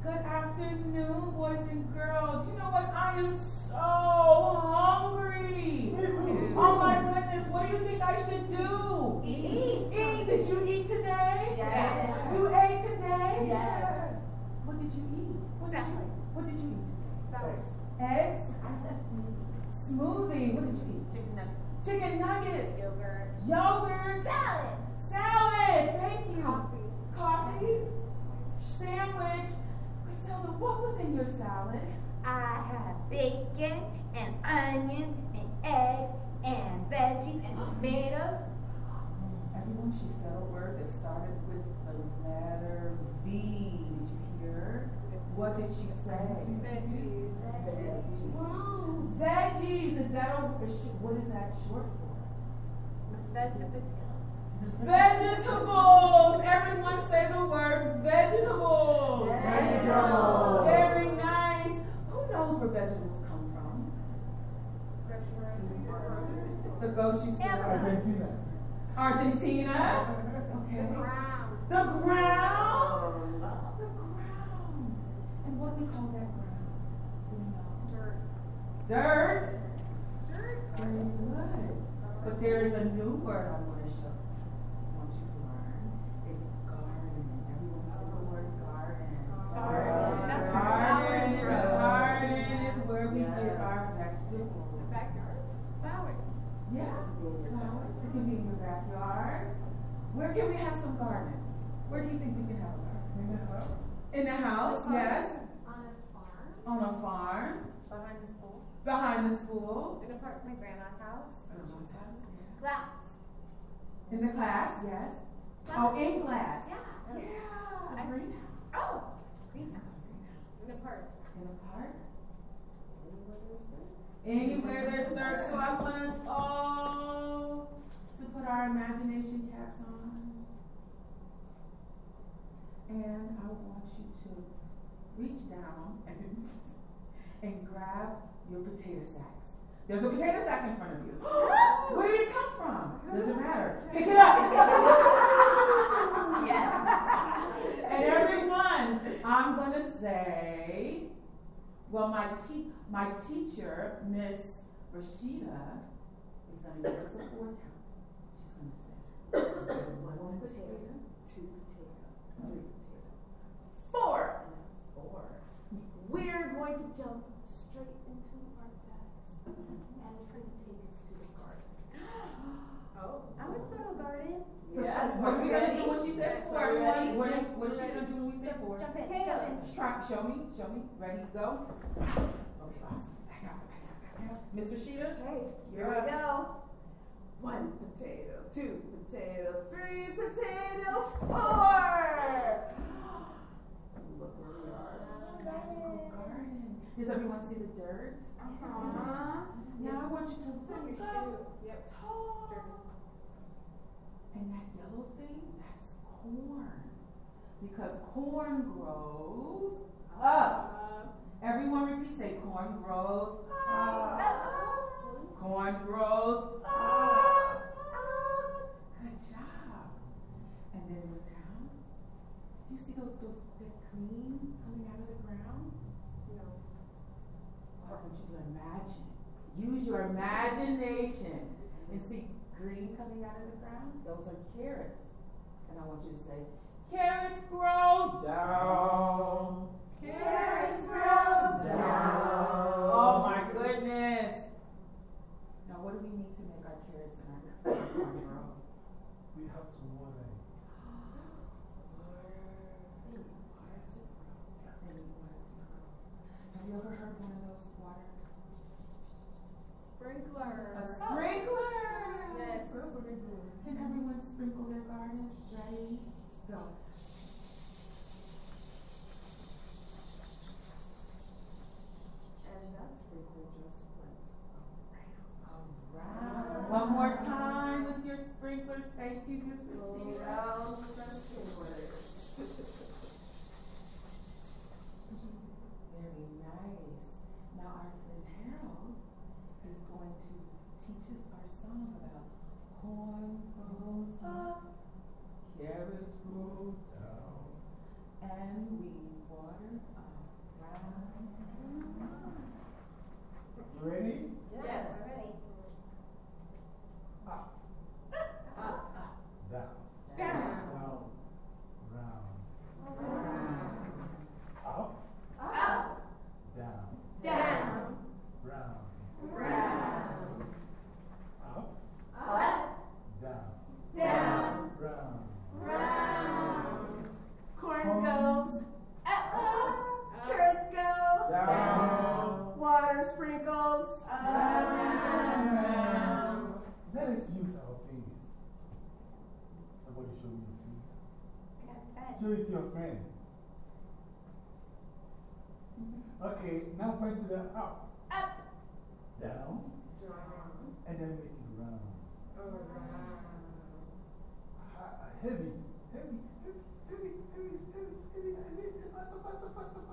Good afternoon, boys and girls. You know what? I am so hungry. Oh my goodness, what do you think I should do? Eat. Eat. Did you eat today? Yes. You ate today? Yes. What did you eat? What did you, what did you eat today? Eggs? Smoothie. What did you eat? Chicken nuggets. Chicken nuggets. Yogurt. Yogurt. Salad. Salad. Thank you. Coffee. Coffee. Sandwich. Griselda, what was in your salad? I have bacon and onions and eggs and veggies and tomatoes everyone, she said a word that started with the letter V. Did you hear? What did she say? Veggies. Veggies. Veggies. Is that a, what is that short for? Vegetables. Vegetables. Everyone The ghost you said. Argentina. Argentina. Okay. Brown. Oh, the ground. The ground. And what do we call that ground? Do you know? Dirt. Dirt. Dirt. Very good. But there is a new word I want to show. I want you to learn. It's garden. Everyone say the word garden. Garden. Can we have some gardens? Where do you think we can have a garden? In the house. In the house, yes. On a farm. On a farm. Behind the school. Behind the school. In a park, my grandma's house. Grandma's house, yeah. Glass. In the class, yes. Oh, in class. Yeah. Yeah. I- Greenhouse. Oh. Greenhouse. In a park. In a park. Anywhere there's dirt. So I want us all to put our imagination caps on. And I want you to reach down and, and grab your potato sacks. There's a potato sack in front of you. Where did it come from? Doesn't matter. Pick it up. Yes. and everyone, I'm going to say, well, my, te- my teacher, Miss Rashida, is going to give us a four count. She's going to say, one potato, two potato, three four. Four. We're going to jump straight into our beds and it's going to take us to the garden. Oh. I would go to a garden. Yes, What are we going to do when she says four? we're Everybody, ready. what, what is she going to do when we say four? Jump in. Potatoes. Try, show me, show me. Ready, go. Oh, okay, awesome. Back out, back out, back out. Miss Rashida? Okay, You're here we up. go. One potato, two potato, three potato, four. Look where we are. Magical garden. Does everyone see the dirt? Uh-huh. Now I want you to look up. Yep. tall. And that yellow thing, that's corn. Because corn grows up. Uh, Everyone repeat, say corn grows Uh, up. Corn grows up. Up. Good job. And then look down. Do you see those, those, that green coming out of the ground? no. I want you to imagine. Use your imagination and see green coming out of the ground. Those are carrots. And I want you to say, carrots grow down. Carrots grow down. Oh my goodness. Now what do we need to make our carrots and our corn grow? We have to water it. Have you ever heard one of those water? Sprinkler. A sprinkler! Yes. Can everyone sprinkle their gardens? Ready? Go. And that sprinkle just went Alright. One more time with your sprinklers. Thank you, Miss Rashida. around the sprinkler. Very nice. Now our friend Harold is going to teach us our song about corn grows up, carrots grow down, and we water around. Ready? Yes. we're ready. Thank you.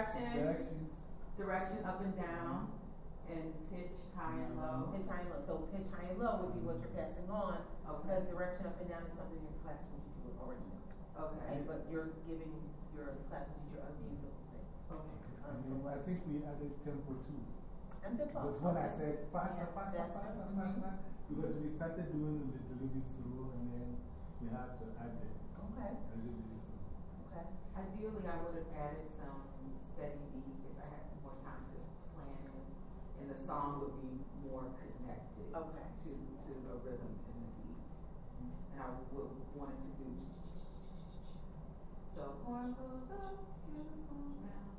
Direction, Directions. direction up and down, and pitch high and low. Mm-hmm. Pitch high and low. So pitch high and low would be what you're passing on. Okay. Because direction up and down is something your classroom teacher would already know. Okay. Right? But you're giving your classroom teacher a musical thing. Okay. Um, and then I think we added tempo too. And to Because when I said faster, Yeah, faster, that's- faster, faster, mm-hmm. because we started doing a little bit slow and then we had to add it Okay. a little bit slow. Okay. Ideally, I would have added some steady beat if I had more time to plan it, and the song would be more connected Okay. to, to the rhythm and the beat. And I would want to do so corn goes up, carrots go down,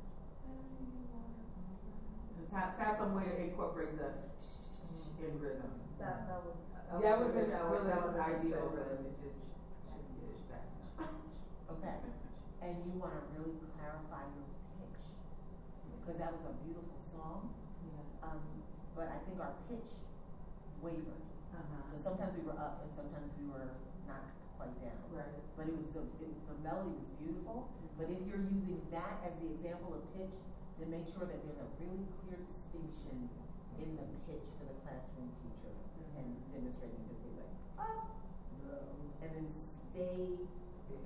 and you water around. Just have, have some way to incorporate the in rhythm. That, that would. That would have been a really that would have ideal so good. rhythm, it just shouldn't get as fast. Okay. And you want to really clarify your pitch. Because that was a beautiful song. Yeah. Um, but I think our pitch wavered. Uh-huh. So sometimes we were up and sometimes we were not quite down. Right. But it was the, it, the melody was beautiful. But if you're using that as the example of pitch, then make sure that there's a really clear distinction in the pitch for the classroom teacher and demonstrating to be like, up, down, and then stay,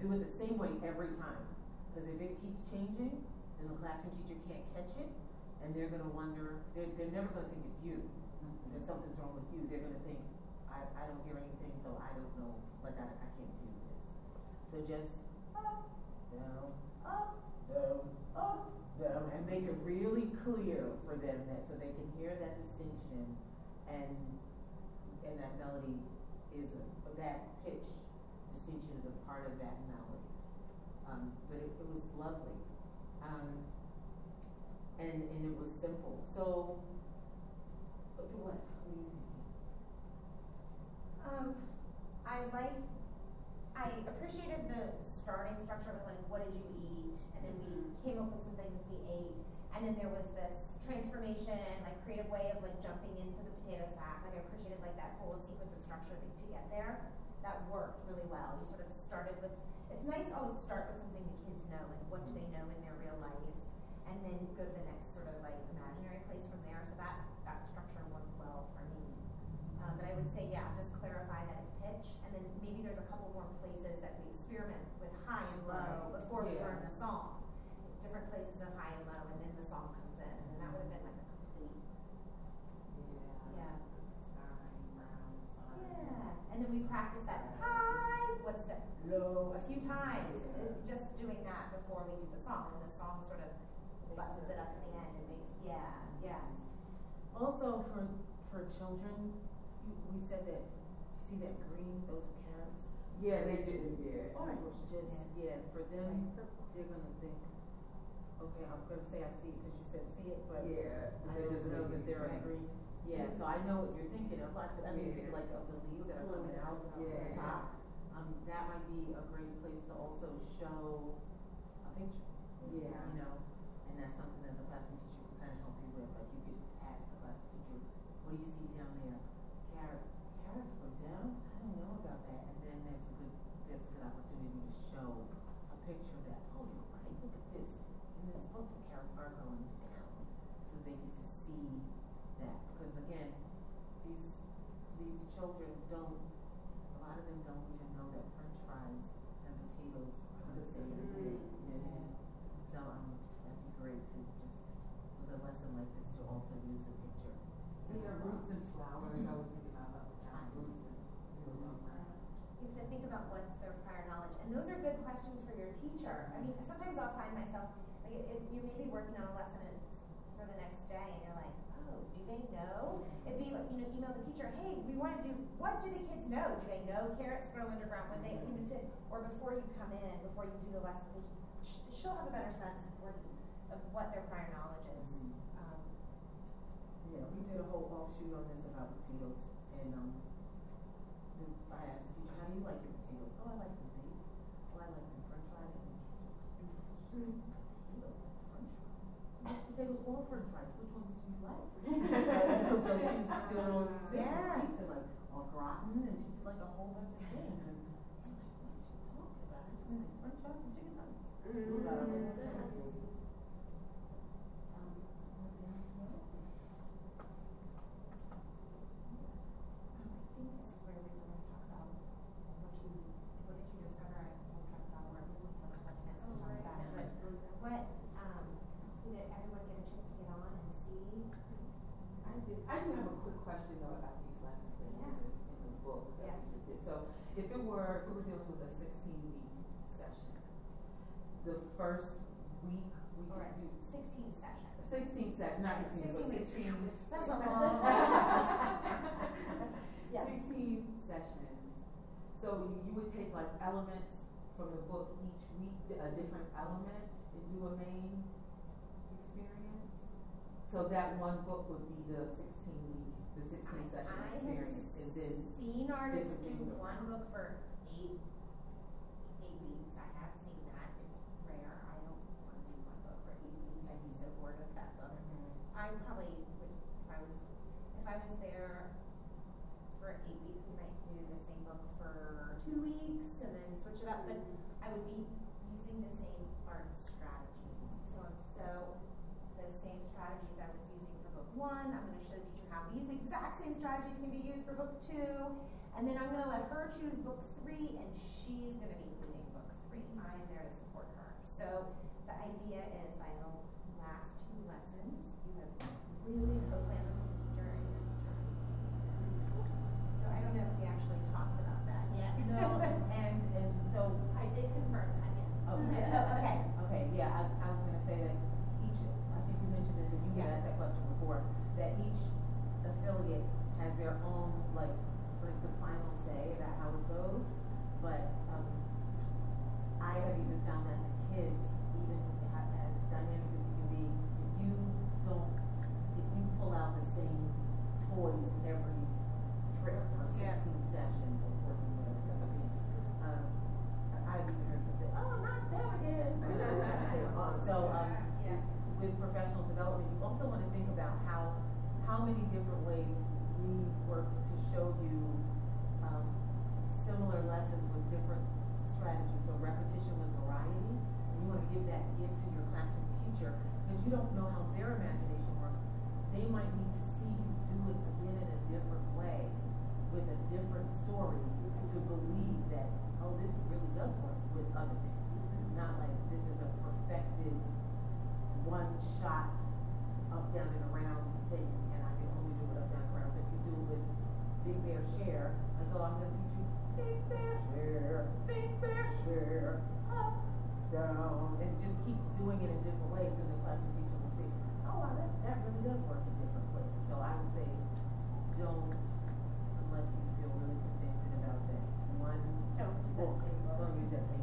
do it the same way every time. Because if it keeps changing, then the classroom teacher can't catch it, and they're going to wonder, they're, they're never going to think it's you, that something's wrong with you. They're going to think, I, I don't hear anything, so I don't know, like I, I can't do this. So just up, down, up, down, up, down, and make it really clear for them that so they can hear that distinction and and that melody is a, that pitch distinction is a part of that melody. Um, but it, it was lovely. Um, and, and it was simple. So, what, what do you think? Um, I like, I appreciated the starting structure with like, what did you eat? And then we came up with some things we ate. And then there was this transformation, like creative way of like jumping into the potato sack. Like I appreciated like that whole sequence of structure to, to get there. That worked really well. We sort of started with, it's nice to always start with something the kids know, like what do they know in their real life? And then go to the next sort of like imaginary place from there. So that, that structure worked well for me. Um, but I would say, yeah, just clarify that it's pitch, and then maybe there's a couple more places that we experiment with high and low before we Yeah. learn the song. Different places of high and low, and then the song comes in, and that would have been like a complete. Yeah. Yeah. Sky, brown, sun. Yeah, and then we practice that high, what's the low a few times, uh, just doing that before we do the song, and the song sort of buttons it up at the end and makes, yeah, yeah. Also, for, for children, we said that, you see that green, those are carrots. Yeah, they didn't, yeah. Orange. It was just, yeah, for them, they're gonna think, okay, I'm gonna say I see it because you said see it, but Yeah. I don't know that they're Sense. agreeing. Yeah, so I know what you're thinking of, like, I mean, Yeah. like of the leaves that are coming out of the top. Um, that might be a great place to also show a picture. Yeah. You know, and that's something that the classroom teacher can kind of help you with. Like you could ask the classroom teacher, what do you see down there? Carrots. Carrots go down? I don't know about that. And then there's a good, there's a good opportunity to show a picture of that, oh, you're right, look at this. In this book, the carrots are going down. So they get to see again, these, these children don't, a lot of them don't even know that french fries and potatoes are the same thing. Yeah. So um, that'd be great to just, with a lesson like this, to also use the picture. These are roots and flowers, I was thinking about all the time, roots and, you You have to think about what's their prior knowledge. And those are good questions for your teacher. I mean, sometimes I'll find myself, like, if you may be working on a lesson for the next day, and you're like, do they know? It'd be like, you know, email the teacher, hey, we want to do, what do the kids know? Do they know carrots grow underground when they, you know, to, or before you come in, before you do the lesson, because she'll have a better sense of, of what their prior knowledge is. Um, Yeah, we did a whole offshoot on this about potatoes. And um, the, I asked the teacher, how do you like your potatoes? Oh, I like them baked. Oh, I like them french fried. And the kids were like, potatoes and french fries. Potatoes or french fries, which ones do you like? so she's still on these things. Yeah. Teaching like gratin, and she did like a whole bunch of things. And I'm like, what is she talking about? I just like french fries and chicken nuggets. Mm. Um, Um, I think this is where we were going to talk about what you, what did you discover? I won't talk about where we have a couple minutes to talk about it, but what, um, did everyone get a chance to get on and see? I did. I do have a quick question though about these lesson plans Yeah. in, this, in the book that Yeah. we just did. So, if it were, if we were dealing with a 16 week session, the first week we All could right, do sixteen sessions. 16 sessions, not 16, but 16 weeks. 16. That's a long. Yeah. 16 sessions. So you, you would take like elements from the book each week, a different element, and do a main experience. So that one book would be the 16 week, the 16 session I experience, and then seen artists do one book for eight, eight weeks. I have seen that. It's rare. I don't want to do one book for eight weeks. I'd be so bored with that book. I probably would, if I was, if I was there for eight weeks, we might do the same book for two weeks and then switch it up. But I would be using the same art. So, those same strategies I was using for book one, I'm going to show the teacher how these exact same strategies can be used for book two. And then I'm going to let her choose book three, and she's going to be leading book three. I am there to support her. So the idea is by the last two lessons, you have really co-planned with the teacher and your teacher. So I don't know if we actually talked about that yet. No, and, and, so I did confirm that, yes. Oh, okay. Okay, yeah, I, I was gonna say that each, I think you mentioned this and you had asked that question before, that each affiliate has their own, like, like the final say about how it goes. But, um, I have even found that the kids, even ha- as dynamic as you can be, if you don't, if you pull out the same toys every trip for Yeah. sixteen sessions or fourteen, whatever, it ends up being, um, I've even heard them say, oh, not again. so, um, with professional development, you also want to think about how, how many different ways we worked to show you um, similar lessons with different strategies. So repetition with variety. And you want to give that gift to your classroom teacher because you don't know how their imagination works. They might need to see you do it again in a different way with a different story to believe that, oh, this really does work with other things. Not like this is a perfected one shot up, down, and around thing, and I can only do it up, down, and around. So if you do it with Big Bear Share, I go, oh, I'm going to teach you Big Bear Share, Big Bear Share, up, down, and just keep doing it in different ways, and the classroom teacher will see, oh, wow, that, that really does work in different places. So I would say, don't, unless you feel really convicted about that one Don't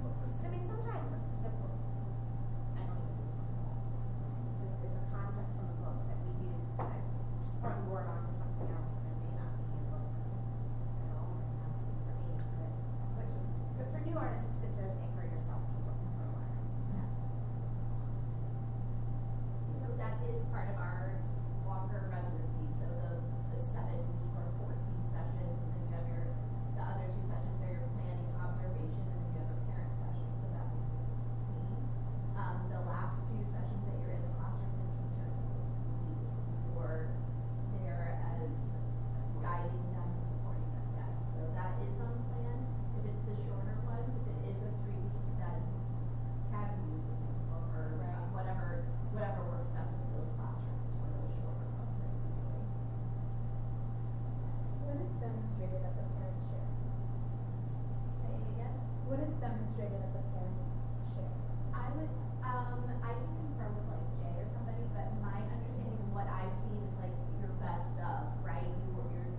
stuff, right? You, are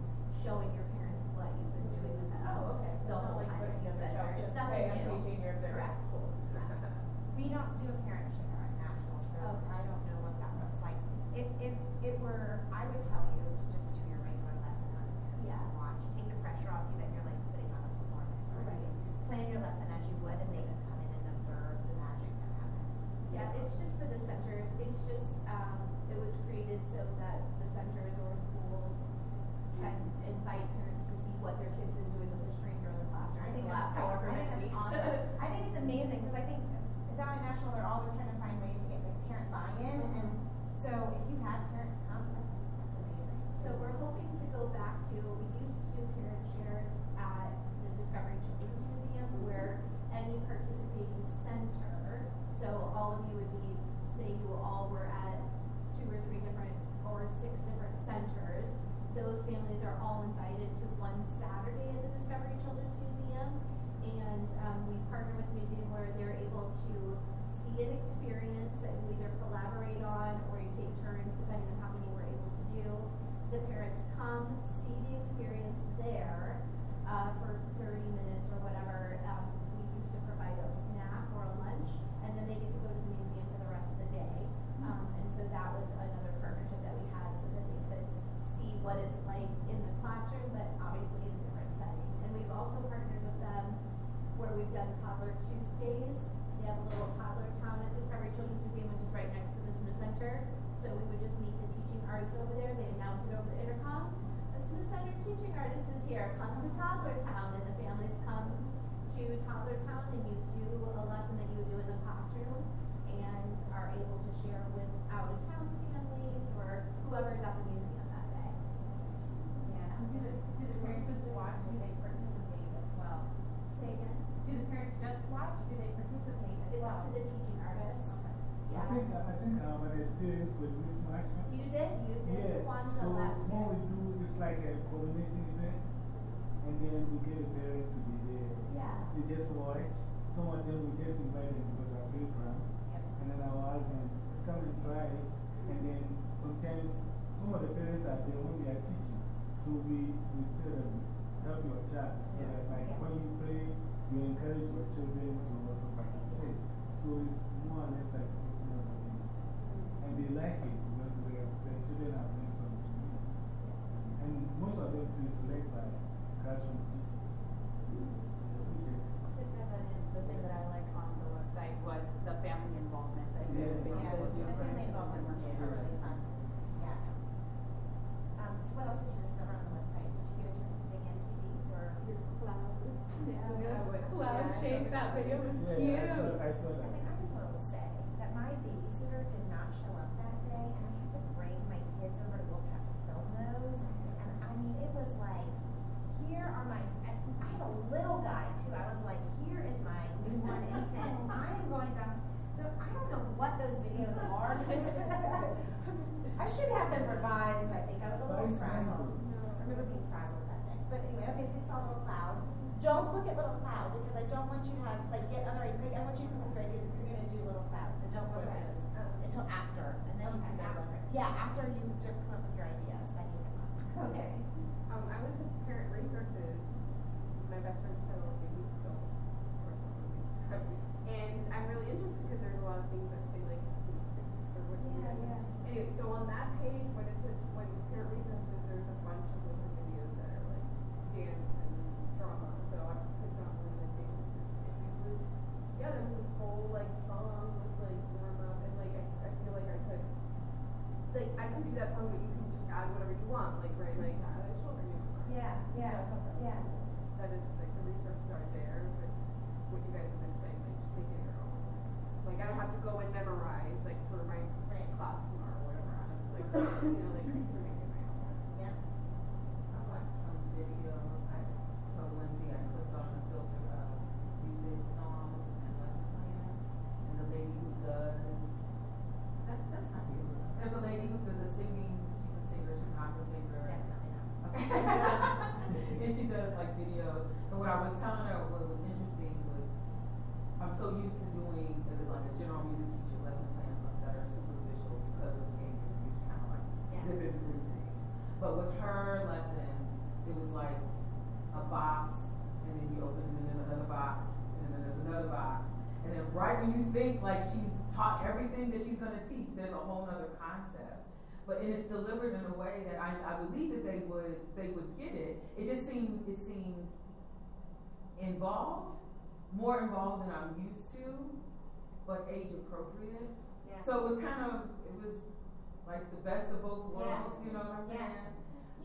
showing your awesome. I think it's amazing because I think down at National, they're always trying to find ways to get the parent buy-in, and so if you have parents come, that's, that's amazing. So we're hoping to go back to we used to do parent shares at the Discovery Children's Museum, where any participating center, so all of you would be say you all were at two or three different or six different centers. Those families are all invited to one Saturday at the Discovery Children's Museum and um, we partner with the museum where they're able to see an experience that you either collaborate on or you take turns depending on how many we're able to do. The parents come, see the experience there uh, for 30 minutes or whatever. Um, we used to provide a snack or a lunch, and then they get to go to the museum for the rest of the day. Um, and so that was another partnership that we had so that they could see what it's like in the classroom, but obviously in a different setting. And we've also partnered with them where we've done Toddler Tuesdays. They have a little toddler town at Discovery Children's Museum, which is right next to the Smith Center. So we would just meet the teaching artists over there. They announce it over the intercom. A Smith Center teaching artist is here. Come to Toddler Town, and the families come to Toddler Town, and you do a lesson that you do in the classroom, and are able to share with out of town families or whoever's at the museum that day. Yeah, the, the parents just watch, do they participate as well? Say again. Do parents just watch, or do they participate as It's well? up to the teaching artist. Yeah. I think, I think I have an experience with this action. You did, you did Yeah, Kwanzaa so last what year. we do is like a coordinating event, and then we get a parent to be there. Yeah. They just watch. Some of them we just invite them because they're programs. And then I'll ask them, let's come and try it. And then sometimes some of the parents are there when they are teaching. So we, we tell them, help your child. So that like when you play, you encourage your children to also participate. So it's more or less like teaching them. And they like it because their, their children have learned something new. And most of them too is led by classroom teachers. The thing that I like on the website was the family involvement that you Yeah. made Yeah, was the family involvement workshops are really fun. Yeah. Um, so what else did you discover on the website? Did you get a chance to dig in too deep or? Cloud. Yeah, what- Cloud yeah, shape, that video was Yeah, cute. I saw, I saw I that. mean, I just want to say that my babysitter did not show up that day, and I had to bring my kids over to Wolf Trap to film those. And I mean, it was like, here are my, I I had a little guy too. I was like, here is my newborn infant. I am going down. So I don't know what those videos are. I should have them revised, I think. I was a little But it's frazzled. wonderful. I remember being frazzled that day. But anyway, okay, so you saw Little Cloud. Don't look at Little Cloud because I don't want you to have, like, get other, like, I want you to come up with your ideas if you're going to do Little Cloud. So don't look at it until after. And then you can go look. Yeah, after you've come up with your ideas, then you can look. Okay. Um, I went to Parent Resources. My best friend just had a little baby, so of course And I'm really interested because there's a lot of things that say like you know, six weeks or what Yeah, yeah. Anyway, so on that page, when it says when Parent Resources, there's a bunch of different videos that are like dance and drama. So I picked on one of the dances, and it was yeah, there was this whole like song with like warm up, and like I, I feel like I could like I can do that song, but you can just add whatever you want, like right, like add a children uniform. Yeah, yeah, So that was yeah. cool. That it's like the resources are there, but what you guys have been saying, like just make it your own. Like I don't have to go and memorize like for my class tomorrow or whatever. I have to, like you know like I can make it my own. Yeah. I watched some videos. I told Lindsay I clicked on the filter of music, songs, and lesson plans. And the lady who does, that, that's not you. There's a lady who does the singing. She's a singer. She's not the singer. Definitely not. and she does like videos. And what I was telling her, what was interesting was, I'm so used to doing, as a, like a general music teacher, lesson plans that are superficial because of behaviors. You just kind of like Yeah. zipping through things. But with her lessons, it was like a box, and then you open, and then there's another box, and then there's another box. And then right when you think like she's taught everything that she's going to teach, there's a whole other concept. But and it's delivered in a way that I, I believe that they would they would get it. It just seemed it seemed involved, more involved than I'm used to, but age appropriate. Yeah. So it was kind of it was like the best of both worlds. Yeah. You know what I'm Yeah. saying?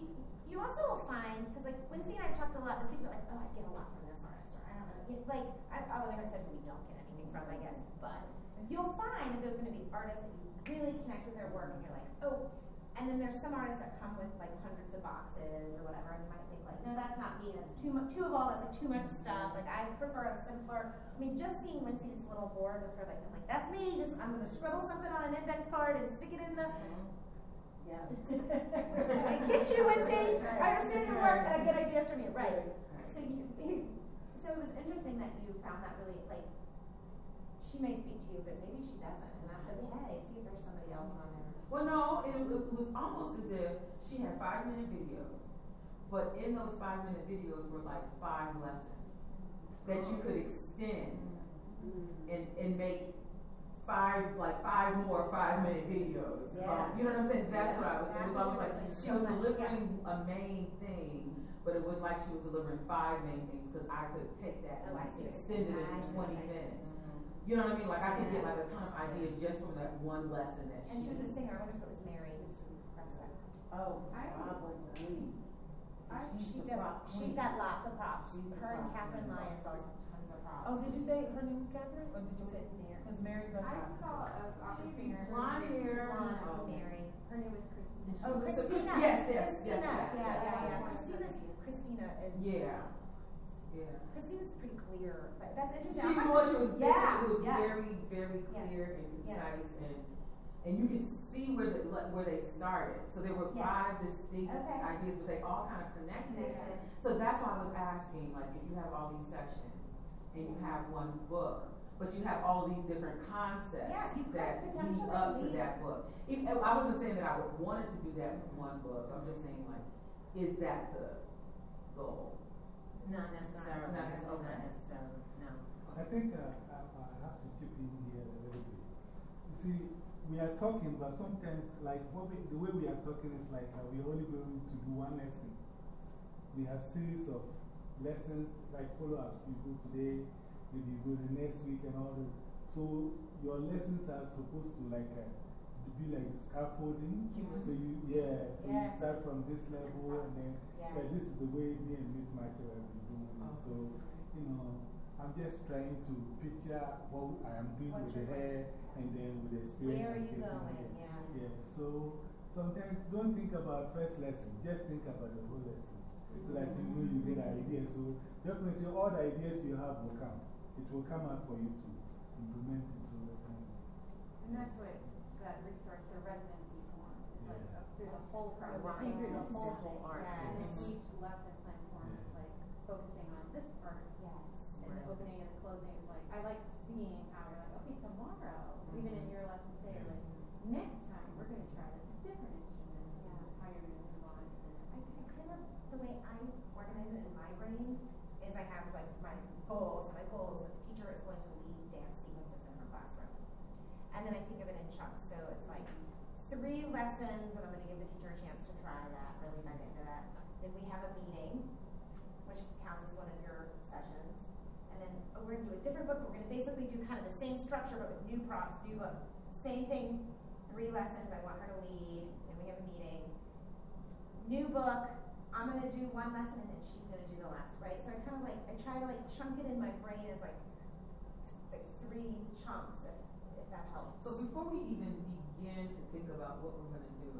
You, you also will find, because like Lindsay and I talked a lot, this people are like, oh, I get a lot from this artist, or I don't know. Like, I, although I haven't said we don't get anything from, I guess, but you'll find that there's going to be artists that you really connect with their work, and you're like, oh, And then there's some artists that come with like hundreds of boxes or whatever, and you might think like, no, that's not me. That's too much. Two of all. That's like too much stuff. Like I prefer a simpler. I mean, just seeing Wincy's little board with her, like I'm like, that's me. Just I'm gonna scribble something on an index card and stick it in the. Yeah. I get you, Wincy. I understand your work, and I get ideas from you. Right. So you. So it was interesting that you found that really like. She may speak to you, but maybe she doesn't, and I said, hey, See if there's somebody else on there. Well, no, it, it was almost as if she had five minute videos, but in those five minute videos were like five lessons that you could extend and, and make five, like five more five minute videos. Yeah. Um, you know what I'm saying? That's what I was, it That's was what almost she like was, like, she was much, delivering a main thing, but it was like she was delivering five main things because I could take that and see extend it saying. Into 20 minutes. You know what I mean? Like I could get like a ton of ideas just from that one lesson that And she was a singer. I wonder if it was Mary Oh, I- probably. I- She's She the does. prop She's queen. got lots of props. She's her and Catherine queen. Lyons always have tons of props. Oh, did you say her name was Catherine? Or did you say Mary? Because Mary goes. I Prescott. saw a opera singer. her Blonde name was hair. Blonde, Oh. Mary. Her name was Christina. Oh, was a- Christina. yes, yes, yes, Christina. yes, yeah, yes. yeah, yeah. Christina's Christina is. Yeah. Yeah. Christina's pretty clear. But that's interesting. I'll was, she was yeah, very, it was yeah. very, very Yeah. clear and Yeah. concise and, and you could see where the, where they started. So there were Yeah. five distinct Okay. ideas, but they all kind of connected. So that's why I was asking, like, if you have all these sections and you have one book, but you have all these different concepts Yeah, you that lead up to that book. If, I wasn't saying that I would wanted to do that with one book. I'm just saying, like, is that the goal? Not necessarily. Not necessarily. Not necessarily, no. I think uh, I, I have to chip in here a little bit. You see, we are talking, but sometimes, like, we, the way we are talking is like uh, we're only going to do one lesson. We have series of lessons, like follow ups. You go today, maybe you go the next week, and all that. So, your lessons are supposed to, like, uh, to be like scaffolding. So, you, yeah, so you start from this level, and then, Yes. yeah, this is the way me and Miss Marshall have been doing it. So, you know, I'm just trying to picture what I am doing What with the you're hair and then with the experience. Where are you going? Yeah. Yeah, so sometimes don't think about first lesson, just think about the whole lesson. So that you know you get mm-hmm. ideas. So definitely all the ideas you have will come. It will come out for you to implement it. So that, And that's what that resource, the residency form, is like, a- there's a whole process. Right. Think through the Yes. whole The whole thing. arc. And Yes. each lesson plan form is like focusing on this part. Yes. And the opening and the closing is like, I like seeing how you're like, okay, tomorrow, even in mm-hmm. your lesson today, like, next time, we're gonna try this different instruments and how you're gonna move on to the I, next. I kind of, the way I organize it in my brain is I have like my goals. My goal is that the teacher is going to lead dance sequences in her classroom. And then I think of it in chunks. So it's like three lessons, and I'm going to give the teacher a chance to try that, really by the end of that. Then we have a meeting, which counts as one of your sessions. And then oh, we're going to do a different book. We're going to basically do kind of the same structure, but with new props, new book. Same thing, three lessons. I want her to lead, and we have a meeting new book, I'm gonna do one lesson and then she's gonna do the last, right? So I kind of like, I try to like chunk it in my brain as like, like three chunks, if that helps. So before we even begin to think about what we're going to do,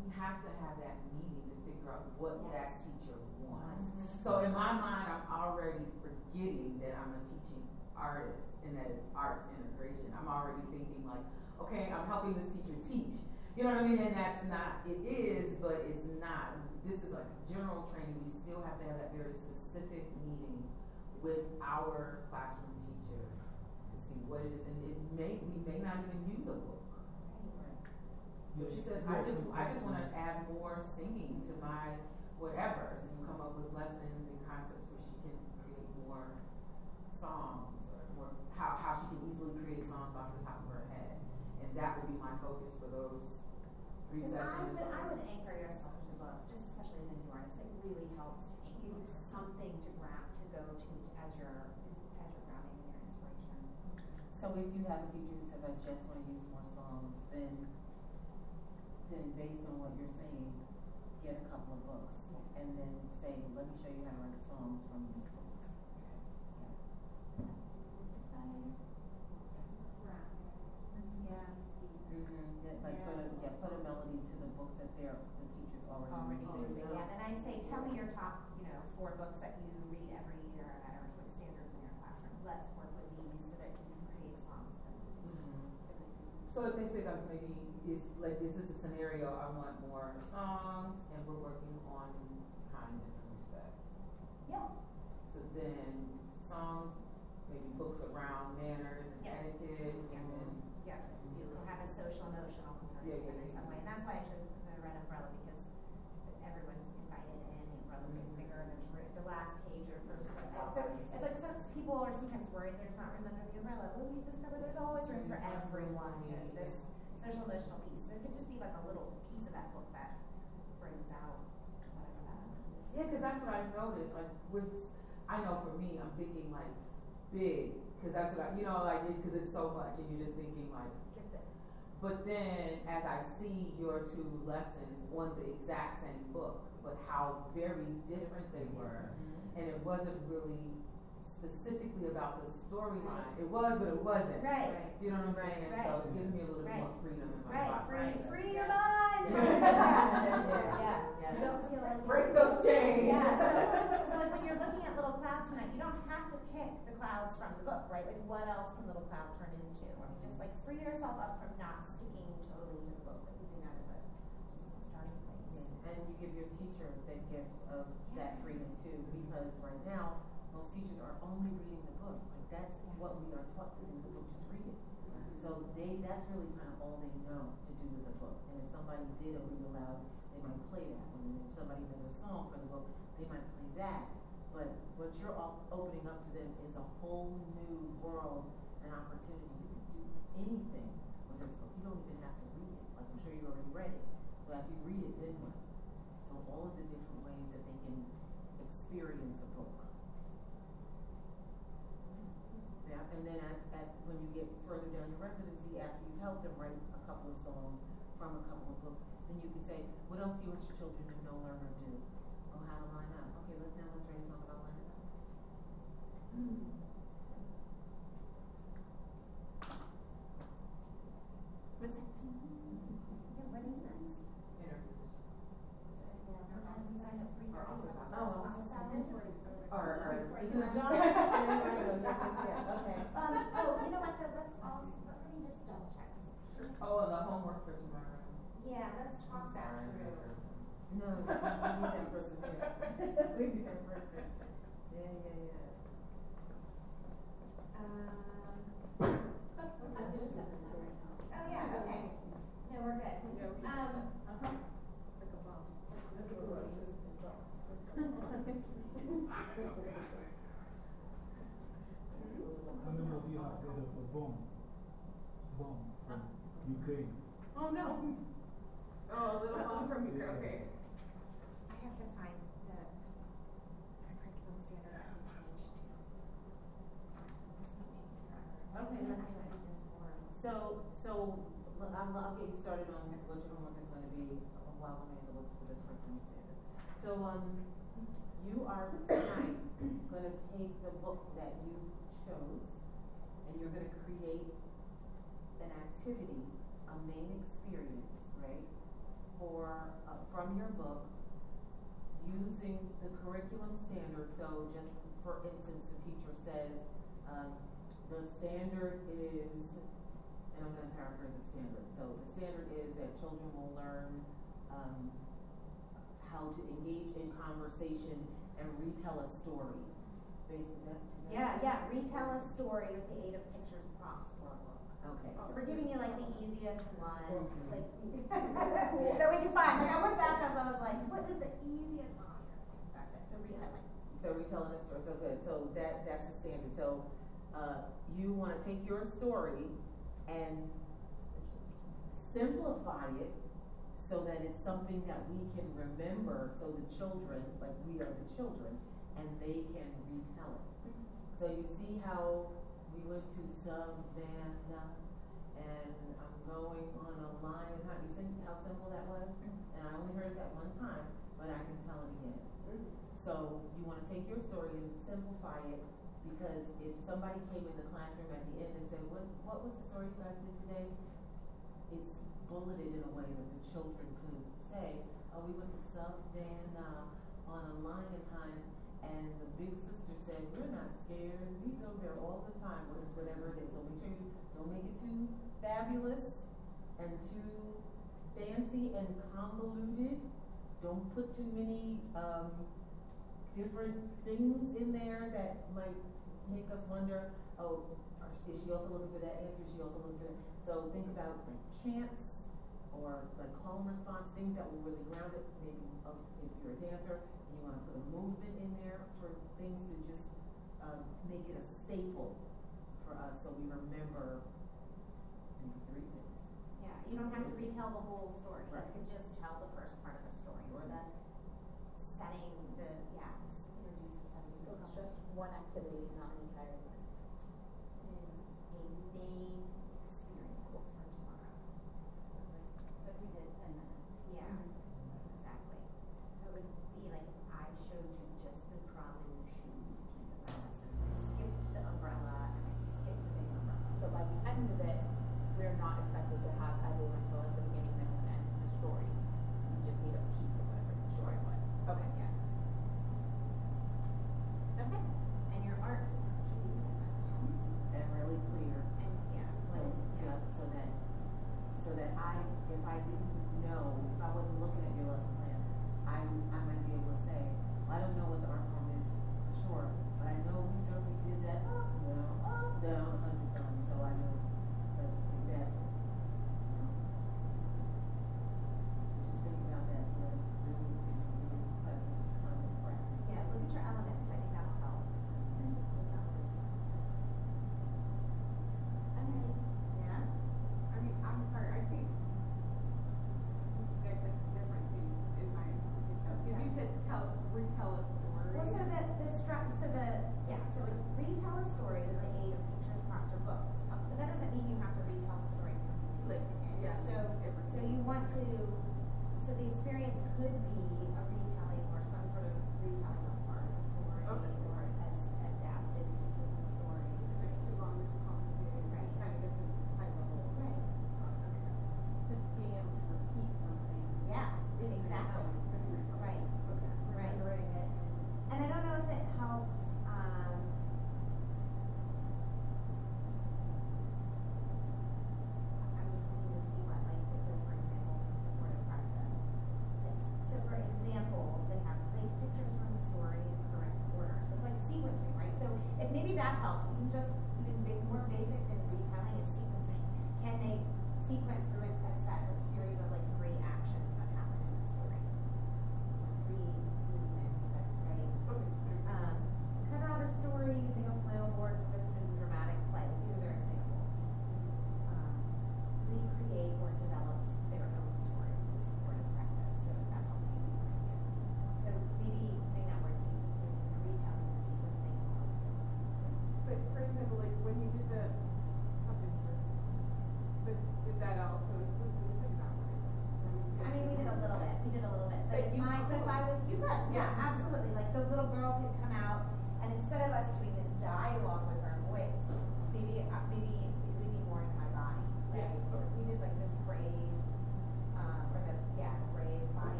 we have to have that meeting to figure out what that teacher wants. Mm-hmm. So in my mind, I'm already forgetting that I'm a teaching artist and that it's arts integration. I'm already thinking like, okay, I'm helping this teacher teach. You know what I mean? And that's not, it is, but it's not. This is like general training. We still have to have that very specific meeting with our classroom teachers to see what it is. And it may, we may not even use a book. So she says, I just, I just want to add more singing to my whatever. So you come up with lessons and concepts where she can create more songs or more, how, how she can easily create songs off the top of her head. And that would be my focus for those three And I sessions. would, I would anchor yourself in the book, just especially as a new artist, it really helps to give you something to grab, to go to as your grounding and your inspiration. So if you have a teacher who says, I just want to use more songs, then, then based on what you're saying, get a couple of books. And then say, let me show you how to write songs from these books. It's fine. Round. Yeah. Steve. Yeah, put a, yeah, put a melody to the books that they're, the teachers already Already using, yeah, then I'd say, tell me your top, you know, four books that you read every year that are like standards in your classroom. Let's work with these so that you can create songs for them. Mhm. So if they say like maybe is like this is a scenario I want more songs and we're working on kindness and respect. Yeah. So then songs, maybe books around manners and Yeah. etiquette and then Yeah, you have a social emotional component Yeah, yeah, in yeah. some way, and that's why I chose the red umbrella because everyone's invited in, the umbrella gets Mm-hmm. bigger, the, the last page or first. So it's like some people are sometimes worried there's not room under the umbrella. Well, we discover there's always room for There's room for everyone. There's this social emotional piece. There could just be like a little piece of that book that brings out whatever that. Yeah, because that's what I noticed. Like, with, I know for me, I'm thinking like big, because that's what I, you know, like, because it's so much, and you're just thinking like, but then as I see your two lessons on the exact same book, but how very different they were, mm-hmm. And it wasn't really specifically about the storyline. It was, but it wasn't. Right. Do you know what I'm saying? Right. So it's giving me a little bit more freedom in my Right, mind. free, free your mind. Yeah. yeah. Yeah. Don't feel like Break those chains. Yeah. So, so like when you're looking at Little Cloud tonight, you don't have to pick the clouds from the book, right? Like what else can Little Cloud turn into? Mean, just like free yourself up from not sticking to the book, but using that as a just as a starting And you give your teacher the gift of that freedom too, because right now, most teachers are only reading the book. Like that's what we are taught to do, the book, just read it. So they, that's really kind of all they know to do with the book. And if somebody did a read aloud, they might play that one. And if somebody made a song for the book, they might play that. But what you're all opening up to them is a whole new world and opportunity. You can do anything with this book. You don't even have to read it. Like I'm sure you already read it. So after you read it, then what? All of the different ways that they can experience a book. Yeah, and then at, at, when you get further down your residency, after you've helped them write a couple of songs from a couple of books, then you can say, what else do you want your children to know, learn, or do? Oh, how to line up. Okay, let, now let's write a song about lining up. What's next? Yeah, what is next? Interviews. Yeah, what time we sign up for your Or office office hours? hours. Office hours? Or, or, Right. you know, John? just- Okay. Um, oh, you know what, though, let's also, let me just double check. Oh, and the homework for tomorrow. Yeah, let's talk I'm that sorry, through. that person. No, we need that person here. We need that person. Yeah, yeah, yeah. Um, I'm just setting that right now. oh, yeah, okay. No, we're good. Um, Uh-huh. It's like a bomb. How many of you have a bomb? Bomb from Ukraine? Oh no. Oh, a little bomb from Ukraine. Okay. I have to find the, the curriculum standard to. Okay, let's do it. So, so, I'll, I'll get you started on what your homework is gonna be a while Amanda looks for this curriculum standard. So, um, you are tonight gonna take the book that you chose and you're gonna create an activity, a main experience, right? For, uh, from your book using the curriculum standard. So just for instance, the teacher says, um, the standard is, and I'm going to paraphrase the standard. So the standard is that children will learn um, how to engage in conversation and retell a story. Basically, is that, is that Yeah, yeah, retell a story with the aid of pictures, props, or a book. Okay. So we're giving you like the easiest one, like, that we can find. Like, I went back as I was like, what is the easiest one? That's it, so retelling. So retelling a story, so good. So that that's the standard. So uh, you want to take your story and simplify it so that it's something that we can remember. So the children, like we are the children, and they can retell it. So you see how we went to Savannah, and I'm going on a line. How you see how simple that was? Mm-hmm. And I only heard it that one time, but I can tell it again. Mm-hmm. So you want to take your story and simplify it because if somebody came in the classroom at the end and said, what, what was the story you guys did today? bulleted in a way that the children could say, oh, we went to South Dan uh, on a lion hunt, and the big sister said, we're not scared. We go there all the time, whatever it is. So make sure you don't make it too fabulous and too fancy and convoluted. Don't put too many um, different things in there that might make us wonder, oh, is she also looking for that answer? Is she also looking for that? So think about like chance or like and response, things that were really grounded. Maybe uh, if you're a dancer, you want to put a movement in there for things to just uh, make it a staple for us so we remember maybe three things. Yeah, you don't have to retell the whole story. Right. You can just tell the first part of the story or the setting, the, yeah, introduce the setting. So it's just one activity, not an entire lesson. A name umbrella and I the big umbrella. So by the end of it, we're not expected to have everyone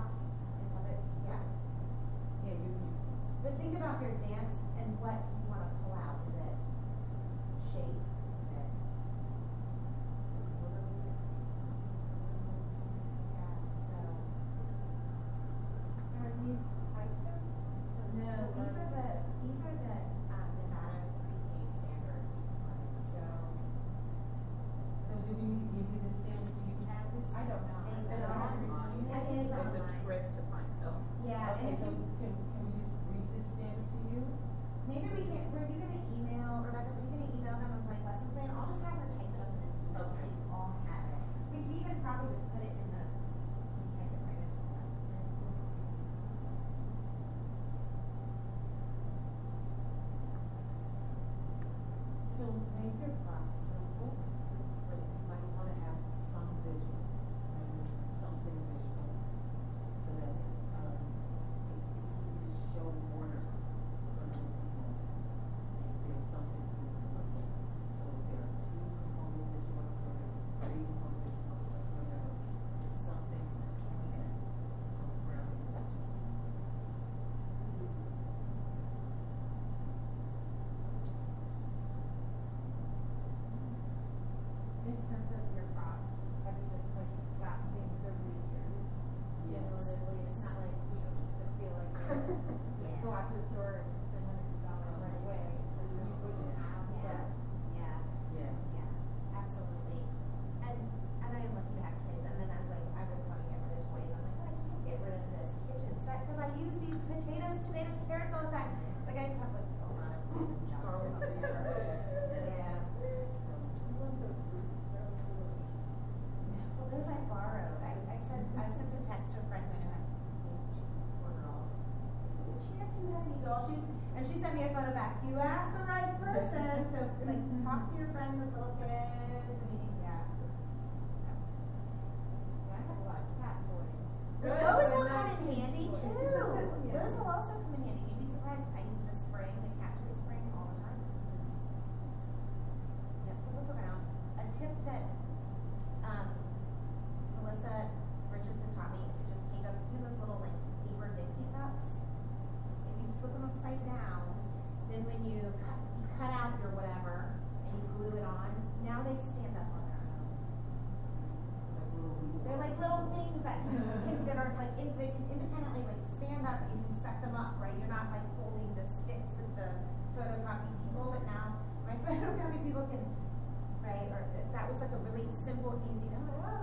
props and it's, yeah. Yeah, you can use props. But think about your dance and what you want to pull. Potatoes, tomatoes, carrots all the time. It's like I just have like a lot of junk. yeah. Well, those I borrowed. I, I sent I sent a text to a friend who has four girls. She had some heavy doll shoes, and she sent me a photo back. You asked the right person, so like talk to your friends with little kids. I mean, yeah. Yeah, I have a lot of cat toys. Those will come in handy too. Those will also come in handy. You'd be surprised. I use the spring, the cat toy spring, all the time. Yep. So look around. A tip that um, Melissa Richardson taught me is to just take up you know those little like paper Dixie cups. If you flip them upside down, then when you cut, you cut out your whatever and you glue it on, now they stand up on their own. They're like little things that can, can that are like in, they can independently like stand up. You can set them up, right? You're not like holding the sticks with the photocopy people, but now my photocopy people can, right? Or th- that was like a really simple, easy. I'm oh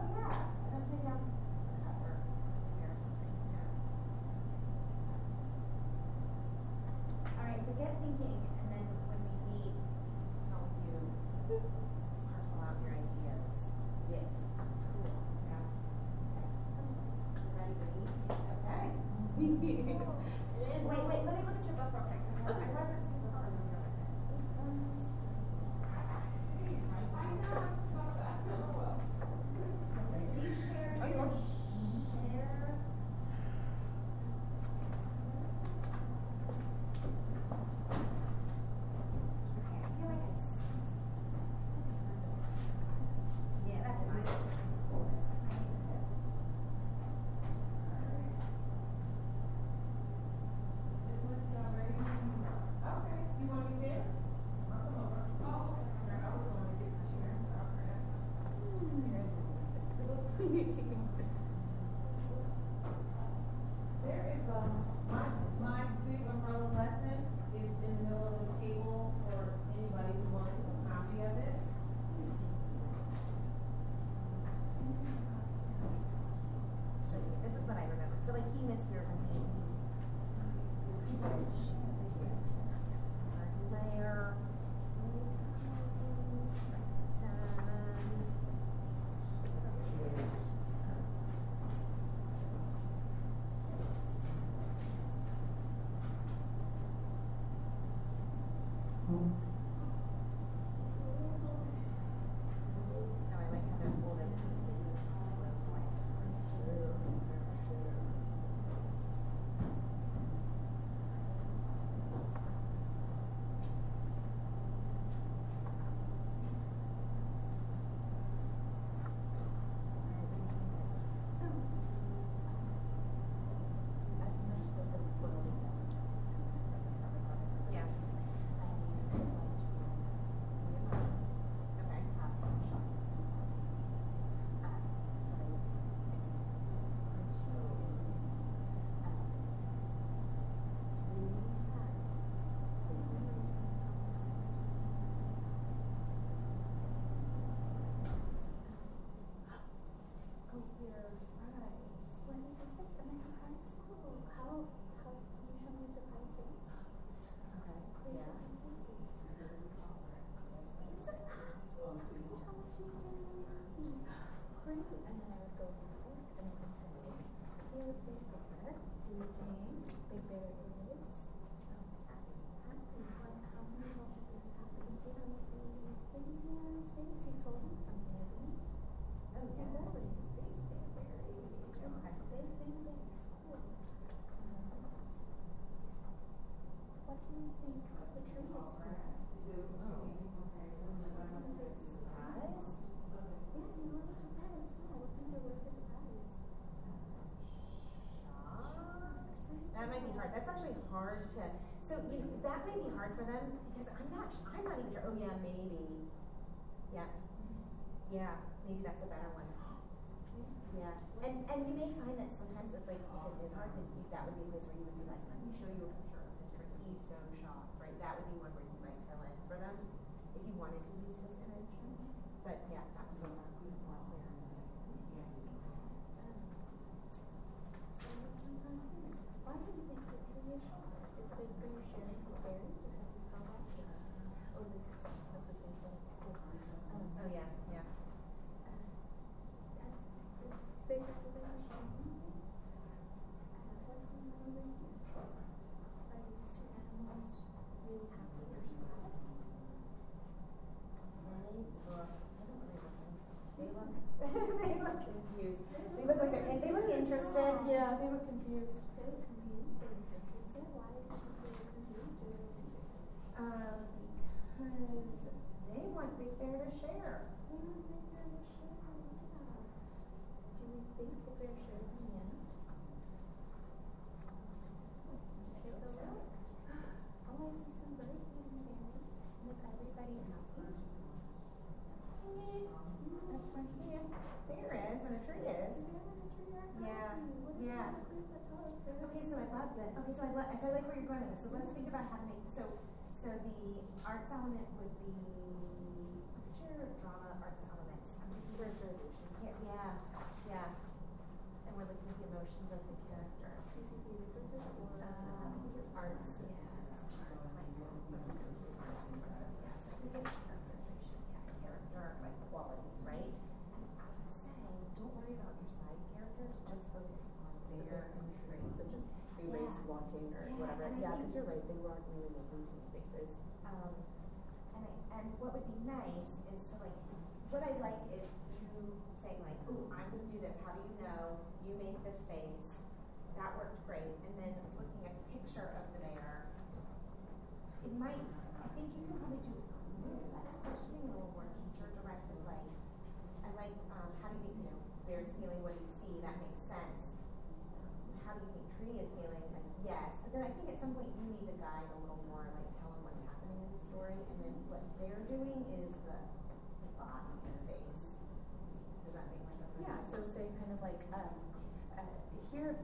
what do you think the tree is for? Surprised? Yeah, you were surprised. Yeah, what's under what if you're surprised? Shocked? That might be hard. That's actually hard to. So you know, that may be hard for them because I'm not. I'm not even sure. Oh yeah, maybe. Yeah. Yeah. Maybe that's a better one. Yeah. And and you may find that sometimes if like if it is hard, then you, that would be a place where you would be like, let me show you a picture of this Mr. Keystone Shock, right? That would be one where you might fill in for them if you wanted to use this image. But yeah, that would be more clear. So what's going on here? Why do you think the tree be a shock. Is Big Bear sharing his berries or has he gone back to Oh, this is, that's the same thing. Um, Oh, yeah, yeah. uh, has, is Big Bear sharing? Uh, what's going on over here? Are these two animals really happy or sad? They look, I don't really look, they look, they look confused. They look like they're, they look interested, yeah, they look confused. They look confused, they look interested. Why did you feel confused or interested? Um, because they want Big Bear to share. They want Big Bear to share, yeah. Do we think Big Bear shares in the end? I feel like, oh, I see some birds eating berries. Is everybody happy? That's fine, yeah, there is, and a tree is. Yeah, yeah. Okay, so I love that. Okay, so I love, so I like where you're going with this. So let's think about how to make, so, so the arts element would be, picture drama arts elements. I'm thinking characterization. Yeah, yeah. And we're looking at the emotions of the characters. PCC resources or? Uh, I think it's arts, yeah. characterization, yeah, character, like qualities, right? And I would say, don't worry about your side characters, just focus on their and tree. So Yeah. wanting or Yeah, whatever. Yeah, because you're right, they weren't really making too many faces. Um, and I, and what would be nice is to like, what I like is you saying like, ooh, I'm gonna do this, how do you know? You make this face, that worked great, and then looking at the picture of the bear, it might, I think you can probably do less questioning, a little more teacher directed, like, I like, um, how do you, you know, bear's feeling, what do you see, that makes sense. How do you think tree is feeling, and yes, but then I think at some point you need to guide a little more, like tell them what's happening in the story, and then what they're doing is the, the body interface. Does that make myself make Yeah, so say kind of like, um, uh, here,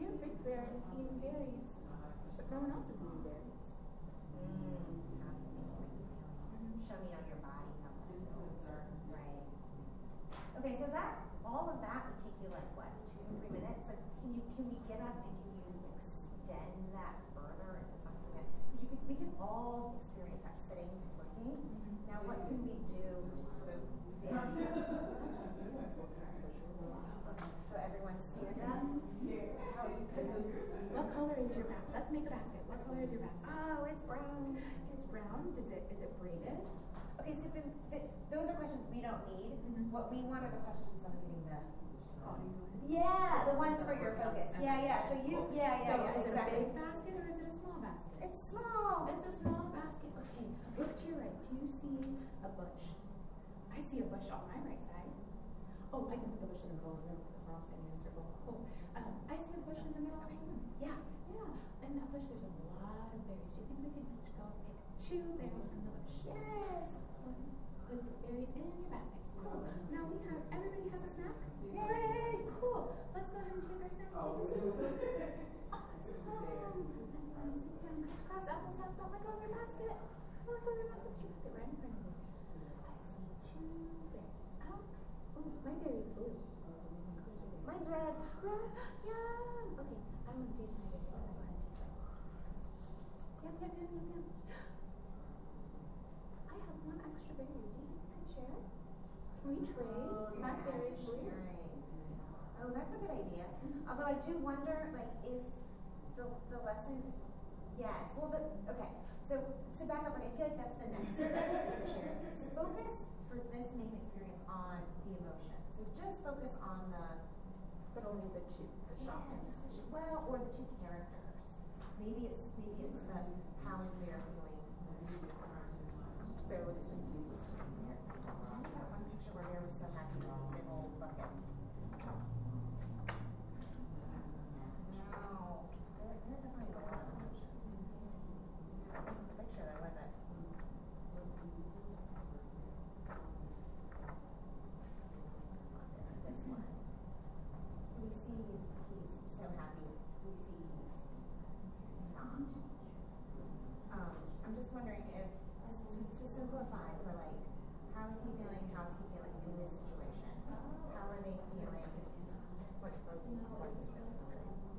here Big Bear is eating berries, but no one else is eating berries. Mm, how do you make me feel? Show me on your body how that feels. Right. Okay, so that, all of that would take you like, what, two, three minutes? Like, can you, can we get up and can you extend that further into something that, because you could, we could all experience that sitting and looking. Now, what can we do to sort of, so everyone stand up? How you could What color is your basket? Let's make a basket. What color is your basket? Oh, it's brown. It's brown. Does it, is it braided? Okay, so then, th those are questions we don't need. Mhm. What we want are the questions on getting the. Body Yeah, the ones for your focus. Yeah, yeah. So you, yeah, yeah, So yeah, is it a big basket or is it a small basket? It's small. It's a small basket. Okay, look to your right. Do you see a bush? I see a bush on my right side. Oh, I can put the bush in the middle of the room we're all standing in a circle. Cool. Um, I see a bush in the middle of the room. Yeah. Yeah. In that bush, there's a lot of berries. Do you think we could each go pick two berries from the bush? Yes. Put the berries in your basket. Cool. Now we have, everybody has a snack? Yay. Cool. Let's go ahead and take our snack and take a seat. Awesome. And sit down crisscross applesauce. Don't let go of your basket. Don't let go of your basket. Put your basket right in front of you. I see two berries. Out. Ooh, my berry is blue. Mine's red. Red. Yum. Okay, I want to taste my berry. I'm gonna go ahead and taste it. Yum, yum, yum, yum, yum. I have one extra berry. Could share? Can we trade? Oh, berry's blue. sharing. Oh, that's a good idea. Although I do wonder, like, if the, the lesson, yes, well, the, okay. So to back up, like, I feel like that's the next step is the sharing. So focus for this main experience on the emotion. So just focus on the, But only the two, the yeah, just the, sh- well, or the two characters. Maybe it's, maybe it's the, how is Bear feeling? Bear looks confused. What was that one picture where Bear was so happy with big old bucket? No, there, there definitely a lot of emotions. That wasn't the picture there, was it? This one. So we see he's, he's so happy, we see he's not. Um, I'm just wondering if, to, to simplify for like, how is he feeling, how's he feeling in this situation? How are they feeling? How are they feeling?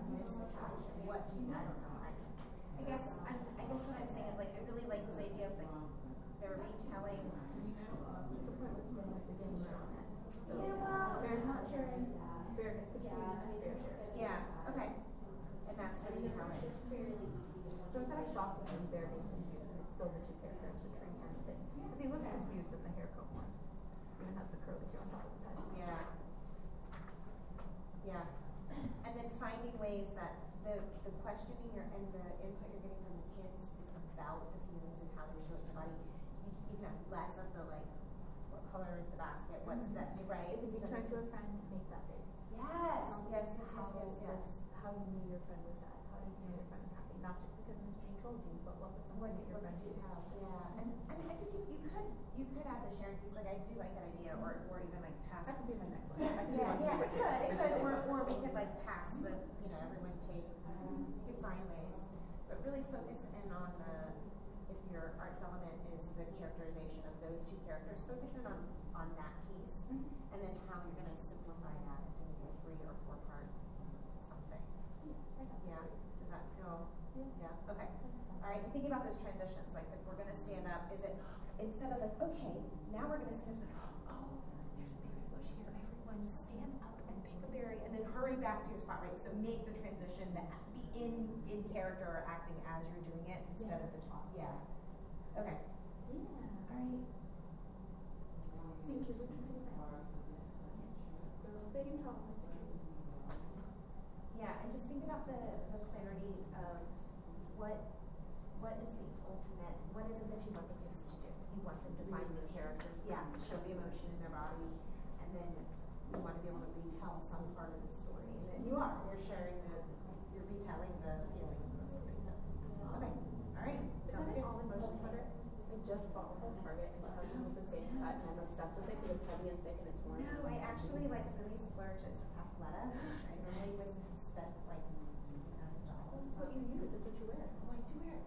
In this? What do you, I don't know. I, guess, I, guess what I'm saying is like, I really like this idea of like, they're retelling. Yeah, well- Bear's not sharing, Bear gets the keys, Bear shares. Yeah, okay. And that's the retelling. So instead of shocking him, Bear being confused, it's still the two characters to train him to think. Because he looks confused in the haircut one. Even has the curly hair on top of his head. Yeah. Yeah. And then finding ways that the, the questioning your, and the input you're getting from the kids is about the feelings and how they feel in the body. You, you can have less of the like, what color is the basket? What's mm-hmm. that? Right? If you turn to a friend, make that face. Yes. Yes. Yes. Yes. Yes. Yes. was- How you knew your friend was sad, how you knew your friend was happy, not just because Miss Jean told you, what was What something your what you tell? Yeah. And I mean, I just you, you could you could add the sharing piece. Like I do like that idea, or or even like pass. That could be my next one. Yeah, yeah, it could, it could, or, or we could like pass the, you know, everyone take, you could find ways. But really focus in on the, if your arts element is the characterization of those two characters, focus in on, on that piece. Mm-hmm. And then how you're gonna simplify that into maybe a three or four part um, something. Yeah, does that feel, yeah, okay. All right, and thinking about those transitions, like if we're gonna stand up, is it, instead of like, okay, now we're gonna stand up, like, oh, there's a berry bush here, everyone stand up and pick a berry, and then hurry back to your spot, right? So make the transition that be in, in character or acting as you're doing it instead of the top, yeah. Okay, Yeah. all right. Sync your lips to the big and tall. Yeah, and just think about the, the clarity of what what is the ultimate what is it that you want the kids to do? You want them to find the characters, yeah, show the emotion in their body, and then you want to be able to retell some part of the story. And then you are, you're sharing the you're retelling the feelings of the story. So okay. All right. Sounds Isn't good. it all emotion sweater? I just bought one at Target and my husband was the same cut and I'm obsessed with it because it's heavy and thick and it's warm. No, I actually like really splurge. It's Athleta, which I normally would spend like nine dollars. It's what you use, is what you wear. Oh, I do wear it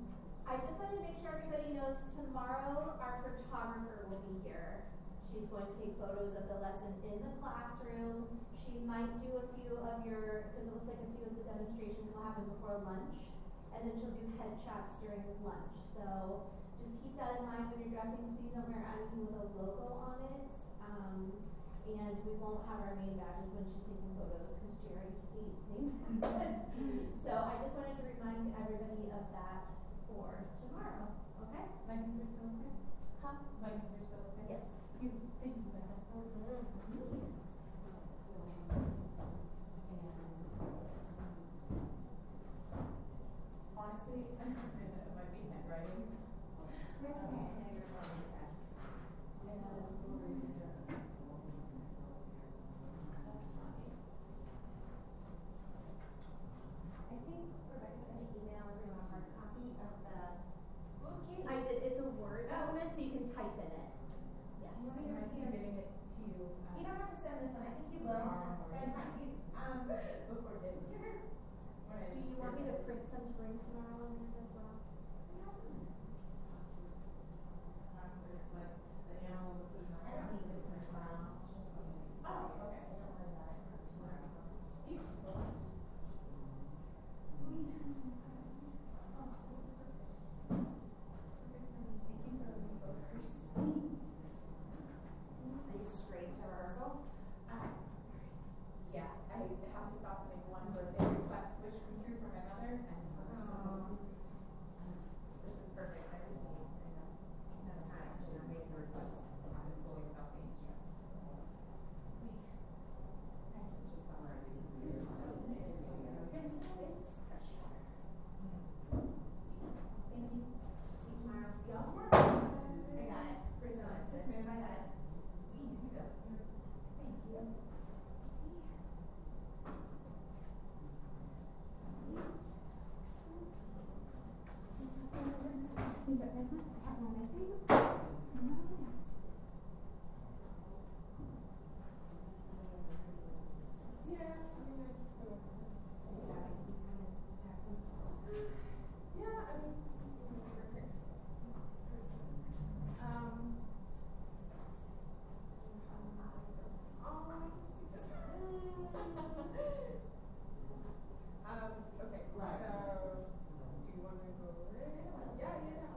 I just wanted to make sure everybody knows tomorrow our photographer will be here. She's going to take photos of the lesson in the classroom. She might do a few of your, because it looks like a few of the demonstrations will happen before lunch. And then she'll do headshots during lunch. So just keep that in mind when you're dressing. Please don't wear anything with a logo on it. Um, and we won't have our name badges when she's taking photos because Jerry hates name badges. so I just wanted to remind everybody of that for tomorrow. Okay? Vikings are still okay? Huh? Vikings are still okay? Yes. You, thank you, Becca. Honestly, it might be handwriting. That's okay. I think Rebecca's gonna email everyone a hard copy of the. Okay. I did. It's a Word document, so you can type in it. Yes. Do you want me to I'm getting it to you. uh, You don't have to send this one, I think you will. Tomorrow. That's fine, you, um, Before getting here. When I Do you want me to print some to bring tomorrow Amanda, as well? Like, the animals are putting on. I don't need this much file. Oh, okay. Do you want to go over it? Yeah, yeah.